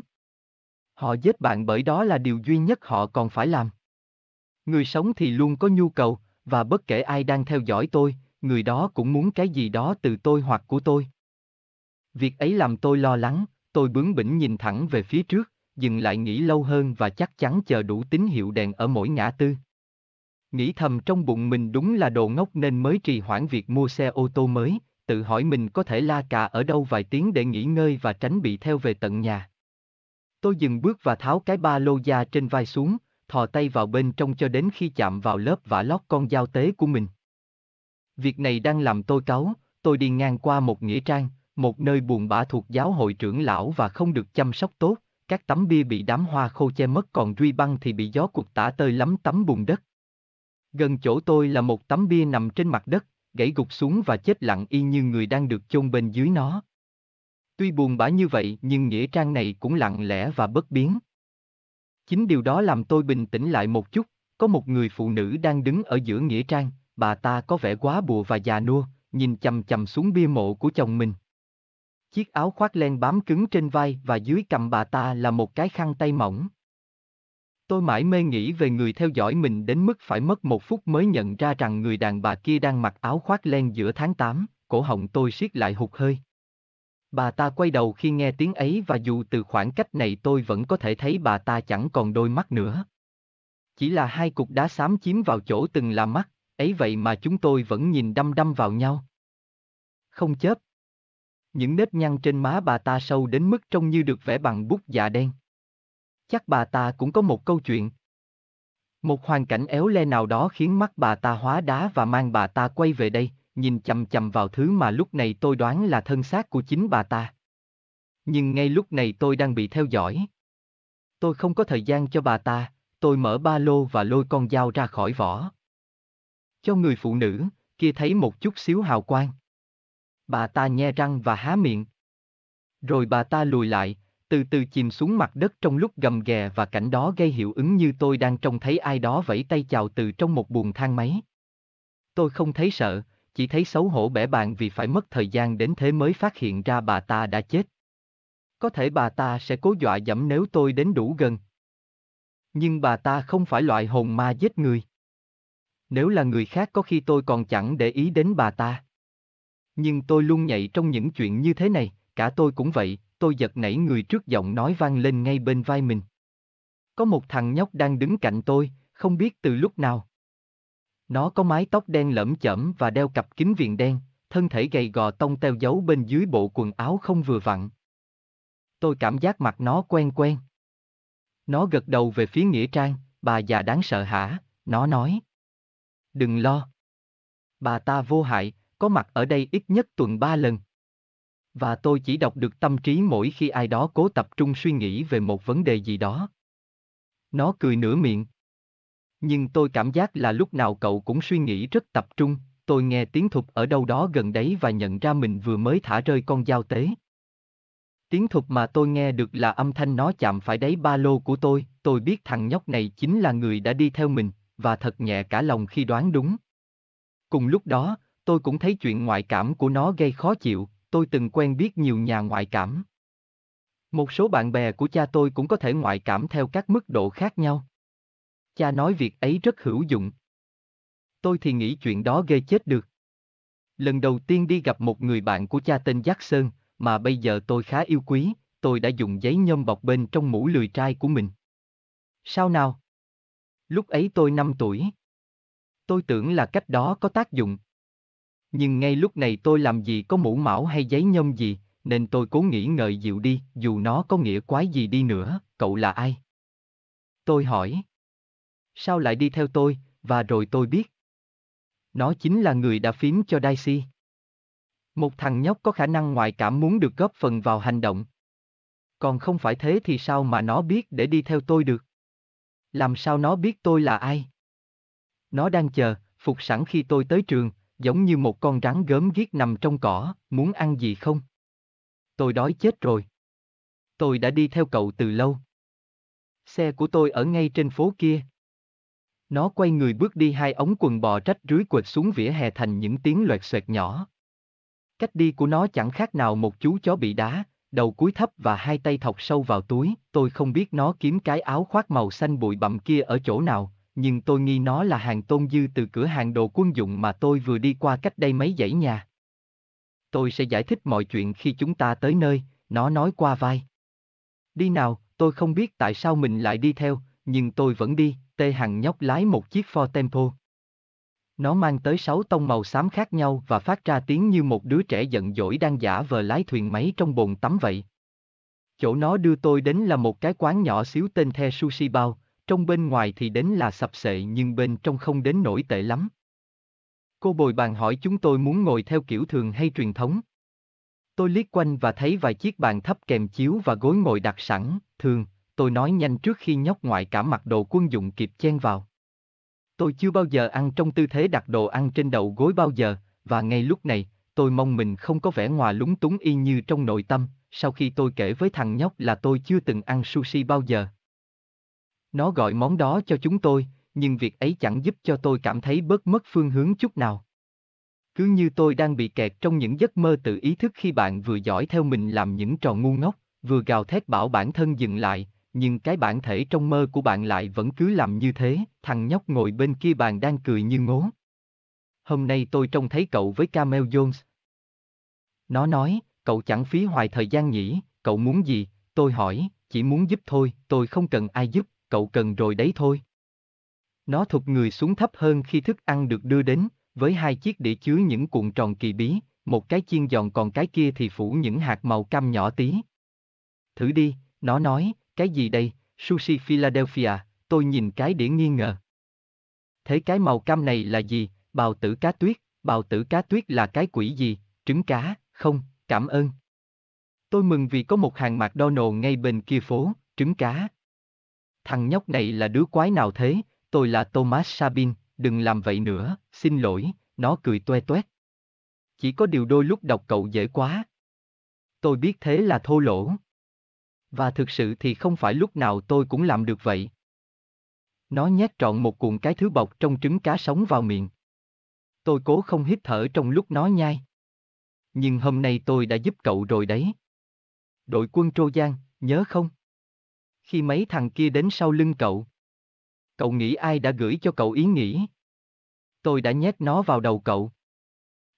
Họ giết bạn bởi đó là điều duy nhất họ còn phải làm. Người sống thì luôn có nhu cầu, và bất kể ai đang theo dõi tôi, người đó cũng muốn cái gì đó từ tôi hoặc của tôi. Việc ấy làm tôi lo lắng, tôi bướng bỉnh nhìn thẳng về phía trước, dừng lại nghĩ lâu hơn và chắc chắn chờ đủ tín hiệu đèn ở mỗi ngã tư. Nghĩ thầm trong bụng mình đúng là đồ ngốc nên mới trì hoãn việc mua xe ô tô mới, tự hỏi mình có thể la cà ở đâu vài tiếng để nghỉ ngơi và tránh bị theo về tận nhà. Tôi dừng bước và tháo cái ba lô da trên vai xuống, thò tay vào bên trong cho đến khi chạm vào lớp vả lót con dao tế của mình. Việc này đang làm tôi cáu, tôi đi ngang qua một nghĩa trang, một nơi buồn bã thuộc giáo hội trưởng lão và không được chăm sóc tốt, các tấm bia bị đám hoa khô che mất còn ruy băng thì bị gió cuộc tả tơi lắm tấm bùn đất. Gần chỗ tôi là một tấm bia nằm trên mặt đất, gãy gục xuống và chết lặng y như người đang được chôn bên dưới nó. Tuy buồn bã như vậy nhưng nghĩa trang này cũng lặng lẽ và bất biến. Chính điều đó làm tôi bình tĩnh lại một chút, có một người phụ nữ đang đứng ở giữa nghĩa trang, bà ta có vẻ quá bùa và già nua, nhìn chầm chầm xuống bia mộ của chồng mình. Chiếc áo khoác len bám cứng trên vai và dưới cầm bà ta là một cái khăn tay mỏng. Tôi mãi mê nghĩ về người theo dõi mình đến mức phải mất một phút mới nhận ra rằng người đàn bà kia đang mặc áo khoác len giữa tháng 8, cổ họng tôi siết lại hụt hơi. Bà ta quay đầu khi nghe tiếng ấy và dù từ khoảng cách này tôi vẫn có thể thấy bà ta chẳng còn đôi mắt nữa. Chỉ là hai cục đá xám chiếm vào chỗ từng là mắt, ấy vậy mà chúng tôi vẫn nhìn đăm đăm vào nhau. Không chớp. Những nếp nhăn trên má bà ta sâu đến mức trông như được vẽ bằng bút dạ đen. Chắc bà ta cũng có một câu chuyện. Một hoàn cảnh éo le nào đó khiến mắt bà ta hóa đá và mang bà ta quay về đây, nhìn chầm chầm vào thứ mà lúc này tôi đoán là thân xác của chính bà ta. Nhưng ngay lúc này tôi đang bị theo dõi. Tôi không có thời gian cho bà ta, tôi mở ba lô và lôi con dao ra khỏi vỏ. Cho người phụ nữ, kia thấy một chút xíu hào quang. Bà ta nhe răng và há miệng. Rồi bà ta lùi lại, từ từ chìm xuống mặt đất trong lúc gầm ghè và cảnh đó gây hiệu ứng như tôi đang trông thấy ai đó vẫy tay chào từ trong một buồng thang máy. Tôi không thấy sợ, chỉ thấy xấu hổ bẻ bàn vì phải mất thời gian đến thế mới phát hiện ra bà ta đã chết. Có thể bà ta sẽ cố dọa dẫm nếu tôi đến đủ gần. Nhưng bà ta không phải loại hồn ma giết người. Nếu là người khác có khi tôi còn chẳng để ý đến bà ta. Nhưng tôi luôn nhạy trong những chuyện như thế này, cả tôi cũng vậy, tôi giật nảy người trước giọng nói vang lên ngay bên vai mình. Có một thằng nhóc đang đứng cạnh tôi, không biết từ lúc nào. Nó có mái tóc đen lẫm chẩm và đeo cặp kính viền đen, thân thể gầy gò tông teo giấu bên dưới bộ quần áo không vừa vặn. Tôi cảm giác mặt nó quen quen. Nó gật đầu về phía Nghĩa Trang, bà già đáng sợ hả, nó nói. Đừng lo. Bà ta vô hại, có mặt ở đây ít nhất tuần ba lần. Và tôi chỉ đọc được tâm trí mỗi khi ai đó cố tập trung suy nghĩ về một vấn đề gì đó. Nó cười nửa miệng. Nhưng tôi cảm giác là lúc nào cậu cũng suy nghĩ rất tập trung, tôi nghe tiếng thục ở đâu đó gần đấy và nhận ra mình vừa mới thả rơi con dao tế. Tiếng thục mà tôi nghe được là âm thanh nó chạm phải đáy ba lô của tôi, tôi biết thằng nhóc này chính là người đã đi theo mình, và thật nhẹ cả lòng khi đoán đúng. Cùng lúc đó, tôi cũng thấy chuyện ngoại cảm của nó gây khó chịu, tôi từng quen biết nhiều nhà ngoại cảm. Một số bạn bè của cha tôi cũng có thể ngoại cảm theo các mức độ khác nhau. Cha nói việc ấy rất hữu dụng. Tôi thì nghĩ chuyện đó ghê chết được. Lần đầu tiên đi gặp một người bạn của cha tên Giác Sơn, mà bây giờ tôi khá yêu quý, tôi đã dùng giấy nhôm bọc bên trong mũ lười trai của mình. Sao nào? Lúc ấy tôi 5 tuổi. Tôi tưởng là cách đó có tác dụng. Nhưng ngay lúc này tôi làm gì có mũ mão hay giấy nhôm gì, nên tôi cố nghĩ ngợi dịu đi, dù nó có nghĩa quái gì đi nữa, cậu là ai? Tôi hỏi. Sao lại đi theo tôi, và rồi tôi biết. Nó chính là người đã phím cho Daisy. Một thằng nhóc có khả năng ngoại cảm muốn được góp phần vào hành động. Còn không phải thế thì sao mà nó biết để đi theo tôi được? Làm sao nó biết tôi là ai? Nó đang chờ, phục sẵn khi tôi tới trường, giống như một con rắn gớm ghiếc nằm trong cỏ, muốn ăn gì không? Tôi đói chết rồi. Tôi đã đi theo cậu từ lâu. Xe của tôi ở ngay trên phố kia. Nó quay người bước đi hai ống quần bò rách rưới quệt xuống vỉa hè thành những tiếng loẹt xoẹt nhỏ. Cách đi của nó chẳng khác nào một chú chó bị đá, đầu cúi thấp và hai tay thọc sâu vào túi, tôi không biết nó kiếm cái áo khoác màu xanh bụi bặm kia ở chỗ nào, nhưng tôi nghi nó là hàng tôn dư từ cửa hàng đồ quân dụng mà tôi vừa đi qua cách đây mấy dãy nhà. Tôi sẽ giải thích mọi chuyện khi chúng ta tới nơi, nó nói qua vai. Đi nào, tôi không biết tại sao mình lại đi theo, nhưng tôi vẫn đi, tê hằng nhóc lái một chiếc Ford Tempo. Nó mang tới sáu tông màu xám khác nhau và phát ra tiếng như một đứa trẻ giận dỗi đang giả vờ lái thuyền máy trong bồn tắm vậy. Chỗ nó đưa tôi đến là một cái quán nhỏ xíu tên The Sushi Bao, trong bên ngoài thì đến là sập sệ nhưng bên trong không đến nổi tệ lắm. Cô bồi bàn hỏi chúng tôi muốn ngồi theo kiểu thường hay truyền thống. Tôi liếc quanh và thấy vài chiếc bàn thấp kèm chiếu và gối ngồi đặt sẵn, thường, tôi nói nhanh trước khi nhóc ngoại cả mặc đồ quân dụng kịp chen vào. Tôi chưa bao giờ ăn trong tư thế đặt đồ ăn trên đầu gối bao giờ, và ngay lúc này, tôi mong mình không có vẻ ngoài lúng túng y như trong nội tâm, sau khi tôi kể với thằng nhóc là tôi chưa từng ăn sushi bao giờ. Nó gọi món đó cho chúng tôi, nhưng việc ấy chẳng giúp cho tôi cảm thấy bớt mất phương hướng chút nào. Cứ như tôi đang bị kẹt trong những giấc mơ tự ý thức khi bạn vừa dõi theo mình làm những trò ngu ngốc, vừa gào thét bảo bản thân dừng lại, nhưng cái bản thể trong mơ của bạn lại vẫn cứ làm như thế, thằng nhóc ngồi bên kia bàn đang cười như ngố. Hôm nay tôi trông thấy cậu với Camel Jones. Nó nói, cậu chẳng phí hoài thời gian nhỉ, cậu muốn gì, tôi hỏi, chỉ muốn giúp thôi, tôi không cần ai giúp, cậu cần rồi đấy thôi. Nó thụt người xuống thấp hơn khi thức ăn được đưa đến, với hai chiếc đĩa chứa những cuộn tròn kỳ bí, một cái chiên giòn còn cái kia thì phủ những hạt màu cam nhỏ tí. Thử đi, nó nói, cái gì đây, sushi Philadelphia, tôi nhìn cái đĩa nghi ngờ. Thế cái màu cam này là gì, bào tử cá tuyết, bào tử cá tuyết là cái quỷ gì, trứng cá, không, cảm ơn. Tôi mừng vì có một hàng McDonald ngay bên kia phố, trứng cá. Thằng nhóc này là đứa quái nào thế, tôi là Thomas Sabin, đừng làm vậy nữa, xin lỗi, nó cười toe toét. Chỉ có điều đôi lúc đọc cậu dễ quá. Tôi biết thế là thô lỗ. Và thực sự thì không phải lúc nào tôi cũng làm được vậy. Nó nhét trọn một cuộn cái thứ bọc trong trứng cá sống vào miệng. Tôi cố không hít thở trong lúc nó nhai. Nhưng hôm nay tôi đã giúp cậu rồi đấy. Đội quân Trô Giang, nhớ không? Khi mấy thằng kia đến sau lưng cậu. Cậu nghĩ ai đã gửi cho cậu ý nghĩ? Tôi đã nhét nó vào đầu cậu.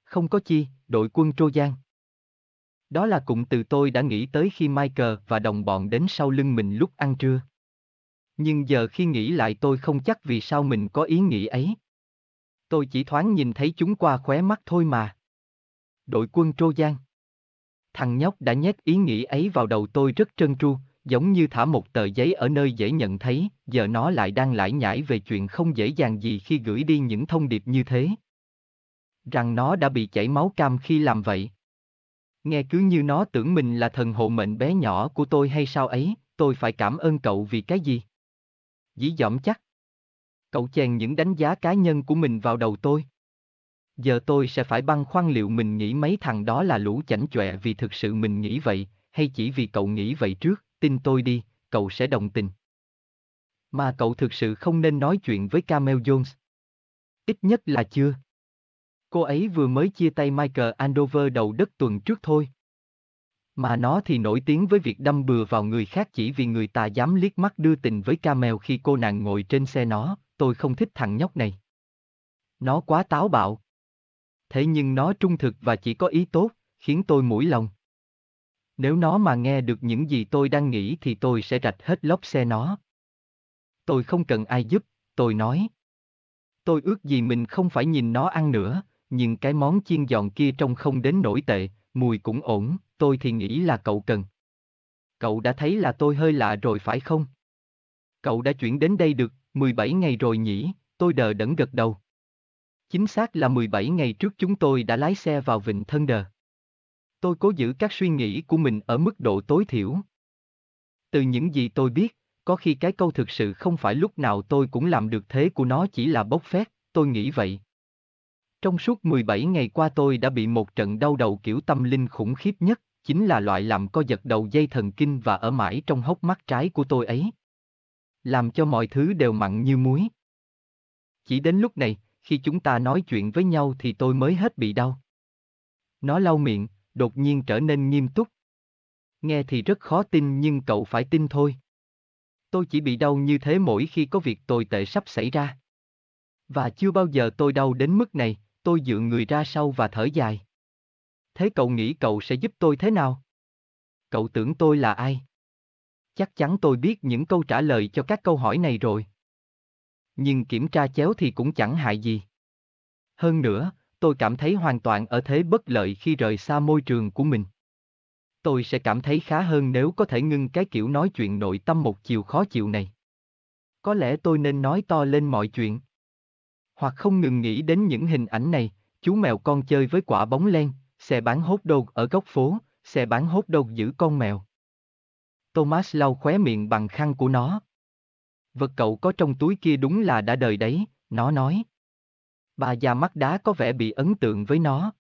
Không có chi, đội quân Trô Giang. Đó là cụm từ tôi đã nghĩ tới khi Michael và đồng bọn đến sau lưng mình lúc ăn trưa. Nhưng giờ khi nghĩ lại tôi không chắc vì sao mình có ý nghĩ ấy. Tôi chỉ thoáng nhìn thấy chúng qua khóe mắt thôi mà. Đội quân Trô Giang. Thằng nhóc đã nhét ý nghĩ ấy vào đầu tôi rất trân tru, giống như thả một tờ giấy ở nơi dễ nhận thấy, giờ nó lại đang lải nhải về chuyện không dễ dàng gì khi gửi đi những thông điệp như thế. Rằng nó đã bị chảy máu cam khi làm vậy. Nghe cứ như nó tưởng mình là thần hộ mệnh bé nhỏ của tôi hay sao ấy, tôi phải cảm ơn cậu vì cái gì? Dĩ dỏm chắc. Cậu chèn những đánh giá cá nhân của mình vào đầu tôi. Giờ tôi sẽ phải băn khoăn liệu mình nghĩ mấy thằng đó là lũ chảnh chọe vì thực sự mình nghĩ vậy, hay chỉ vì cậu nghĩ vậy trước, tin tôi đi, cậu sẽ đồng tình. Mà cậu thực sự không nên nói chuyện với Camel Jones. Ít nhất là chưa. Cô ấy vừa mới chia tay Michael Andover đầu đất tuần trước thôi. Mà nó thì nổi tiếng với việc đâm bừa vào người khác chỉ vì người ta dám liếc mắt đưa tình với Camel khi cô nàng ngồi trên xe nó, tôi không thích thằng nhóc này. Nó quá táo bạo. thế nhưng nó trung thực và chỉ có ý tốt, khiến tôi mũi lòng. Nếu nó mà nghe được những gì tôi đang nghĩ thì tôi sẽ rạch hết lốp xe nó. Tôi không cần ai giúp, tôi nói. Tôi ước gì mình không phải nhìn nó ăn nữa, nhưng cái món chiên giòn kia trông không đến nổi tệ, mùi cũng ổn, tôi thì nghĩ là cậu cần. Cậu đã thấy là tôi hơi lạ rồi phải không? Cậu đã chuyển đến đây được, 17 ngày rồi nhỉ, tôi đờ đẫn gật đầu. Chính xác là 17 ngày trước chúng tôi đã lái xe vào Vịnh Thân Đờ. Tôi cố giữ các suy nghĩ của mình ở mức độ tối thiểu. Từ những gì tôi biết, có khi cái câu thực sự không phải lúc nào tôi cũng làm được thế của nó chỉ là bốc phét, tôi nghĩ vậy. Trong suốt 17 ngày qua tôi đã bị một trận đau đầu kiểu tâm linh khủng khiếp nhất, chính là loại làm co giật đầu dây thần kinh và ở mãi trong hốc mắt trái của tôi ấy. Làm cho mọi thứ đều mặn như muối. Chỉ đến lúc này, khi chúng ta nói chuyện với nhau thì tôi mới hết bị đau. Nó lau miệng, đột nhiên trở nên nghiêm túc. Nghe thì rất khó tin nhưng cậu phải tin thôi. Tôi chỉ bị đau như thế mỗi khi có việc tồi tệ sắp xảy ra. Và chưa bao giờ tôi đau đến mức này, tôi dựa người ra sau và thở dài. Thế cậu nghĩ cậu sẽ giúp tôi thế nào? Cậu tưởng tôi là ai? Chắc chắn tôi biết những câu trả lời cho các câu hỏi này rồi. Nhưng kiểm tra chéo thì cũng chẳng hại gì. Hơn nữa, tôi cảm thấy hoàn toàn ở thế bất lợi khi rời xa môi trường của mình. Tôi sẽ cảm thấy khá hơn nếu có thể ngưng cái kiểu nói chuyện nội tâm một chiều khó chịu này. Có lẽ tôi nên nói to lên mọi chuyện. Hoặc không ngừng nghĩ đến những hình ảnh này, chú mèo con chơi với quả bóng len, xe bán hốt đột ở góc phố, xe bán hốt đột giữ con mèo. Thomas lau khóe miệng bằng khăn của nó. Vật cậu có trong túi kia đúng là đã đời đấy, nó nói. Bà già mắt đá có vẻ bị ấn tượng với nó.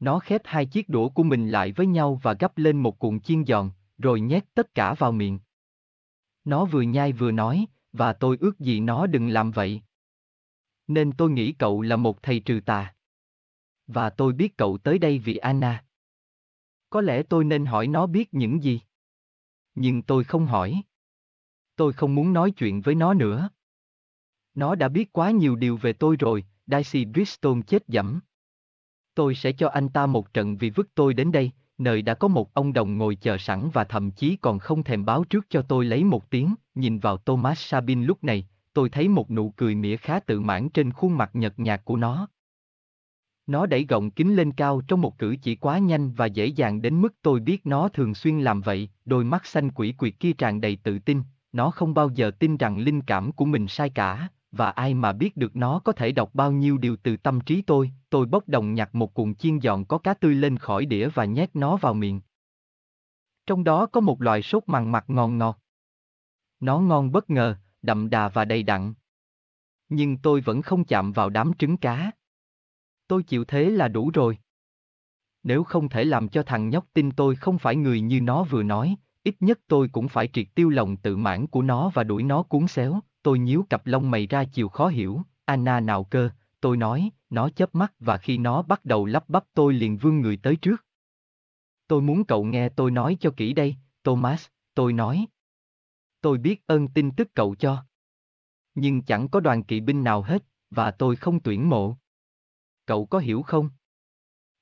Nó khép hai chiếc đũa của mình lại với nhau và gấp lên một cuộn chiên giòn, rồi nhét tất cả vào miệng. Nó vừa nhai vừa nói, và tôi ước gì nó đừng làm vậy. Nên tôi nghĩ cậu là một thầy trừ tà. Và tôi biết cậu tới đây vì Anna. Có lẽ tôi nên hỏi nó biết những gì. Nhưng tôi không hỏi. Tôi không muốn nói chuyện với nó nữa. Nó đã biết quá nhiều điều về tôi rồi, Daisy Bristol chết dẫm. Tôi sẽ cho anh ta một trận vì vứt tôi đến đây, nơi đã có một ông đồng ngồi chờ sẵn và thậm chí còn không thèm báo trước cho tôi lấy một tiếng, nhìn vào Thomas Sabin lúc này, tôi thấy một nụ cười mỉa khá tự mãn trên khuôn mặt nhợt nhạt của nó. Nó đẩy gọng kính lên cao trong một cử chỉ quá nhanh và dễ dàng đến mức tôi biết nó thường xuyên làm vậy, đôi mắt xanh quỷ quyệt kia tràn đầy tự tin, nó không bao giờ tin rằng linh cảm của mình sai cả, và ai mà biết được nó có thể đọc bao nhiêu điều từ tâm trí tôi, tôi bốc đồng nhặt một cuộn chiên giòn có cá tươi lên khỏi đĩa và nhét nó vào miệng. Trong đó có một loại sốt mặn mặt ngon ngọt. Nó ngon bất ngờ, đậm đà và đầy đặn. Nhưng tôi vẫn không chạm vào đám trứng cá. Tôi chịu thế là đủ rồi. Nếu không thể làm cho thằng nhóc tin tôi không phải người như nó vừa nói, ít nhất tôi cũng phải triệt tiêu lòng tự mãn của nó và đuổi nó cuốn xéo, tôi nhíu cặp lông mày ra chiều khó hiểu, Anna nào cơ, tôi nói, nó chớp mắt và khi nó bắt đầu lắp bắp tôi liền vươn người tới trước. Tôi muốn cậu nghe tôi nói cho kỹ đây, Thomas, tôi nói. Tôi biết ơn tin tức cậu cho. Nhưng chẳng có đoàn kỵ binh nào hết, và tôi không tuyển mộ. Cậu có hiểu không?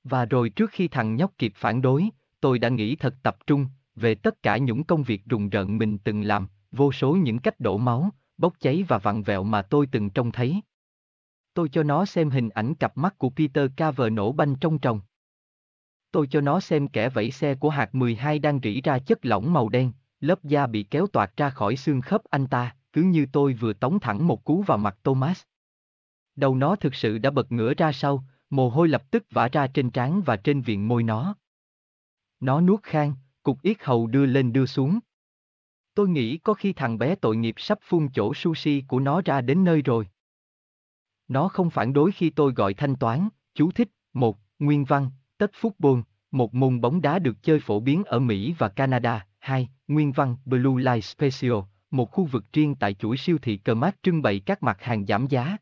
Và rồi trước khi thằng nhóc kịp phản đối, tôi đã nghĩ thật tập trung, về tất cả những công việc rùng rợn mình từng làm, vô số những cách đổ máu, bốc cháy và vặn vẹo mà tôi từng trông thấy. Tôi cho nó xem hình ảnh cặp mắt của Peter Caver nổ banh trong tròng. Tôi cho nó xem kẻ vẫy xe của hạt 12 đang rỉ ra chất lỏng màu đen, lớp da bị kéo toạc ra khỏi xương khớp anh ta, cứ như tôi vừa tống thẳng một cú vào mặt Thomas. Đầu nó thực sự đã bật ngửa ra sau, mồ hôi lập tức vã ra trên trán và trên viện môi nó. Nó nuốt khang, cục yết hầu đưa lên đưa xuống. Tôi nghĩ có khi thằng bé tội nghiệp sắp phun chỗ sushi của nó ra đến nơi rồi. Nó không phản đối khi tôi gọi thanh toán, chú thích, một, nguyên văn, tất buồn, một môn bóng đá được chơi phổ biến ở Mỹ và Canada, hai, nguyên văn, Blue Light Special, một khu vực riêng tại chuỗi siêu thị cờ mát trưng bày các mặt hàng giảm giá,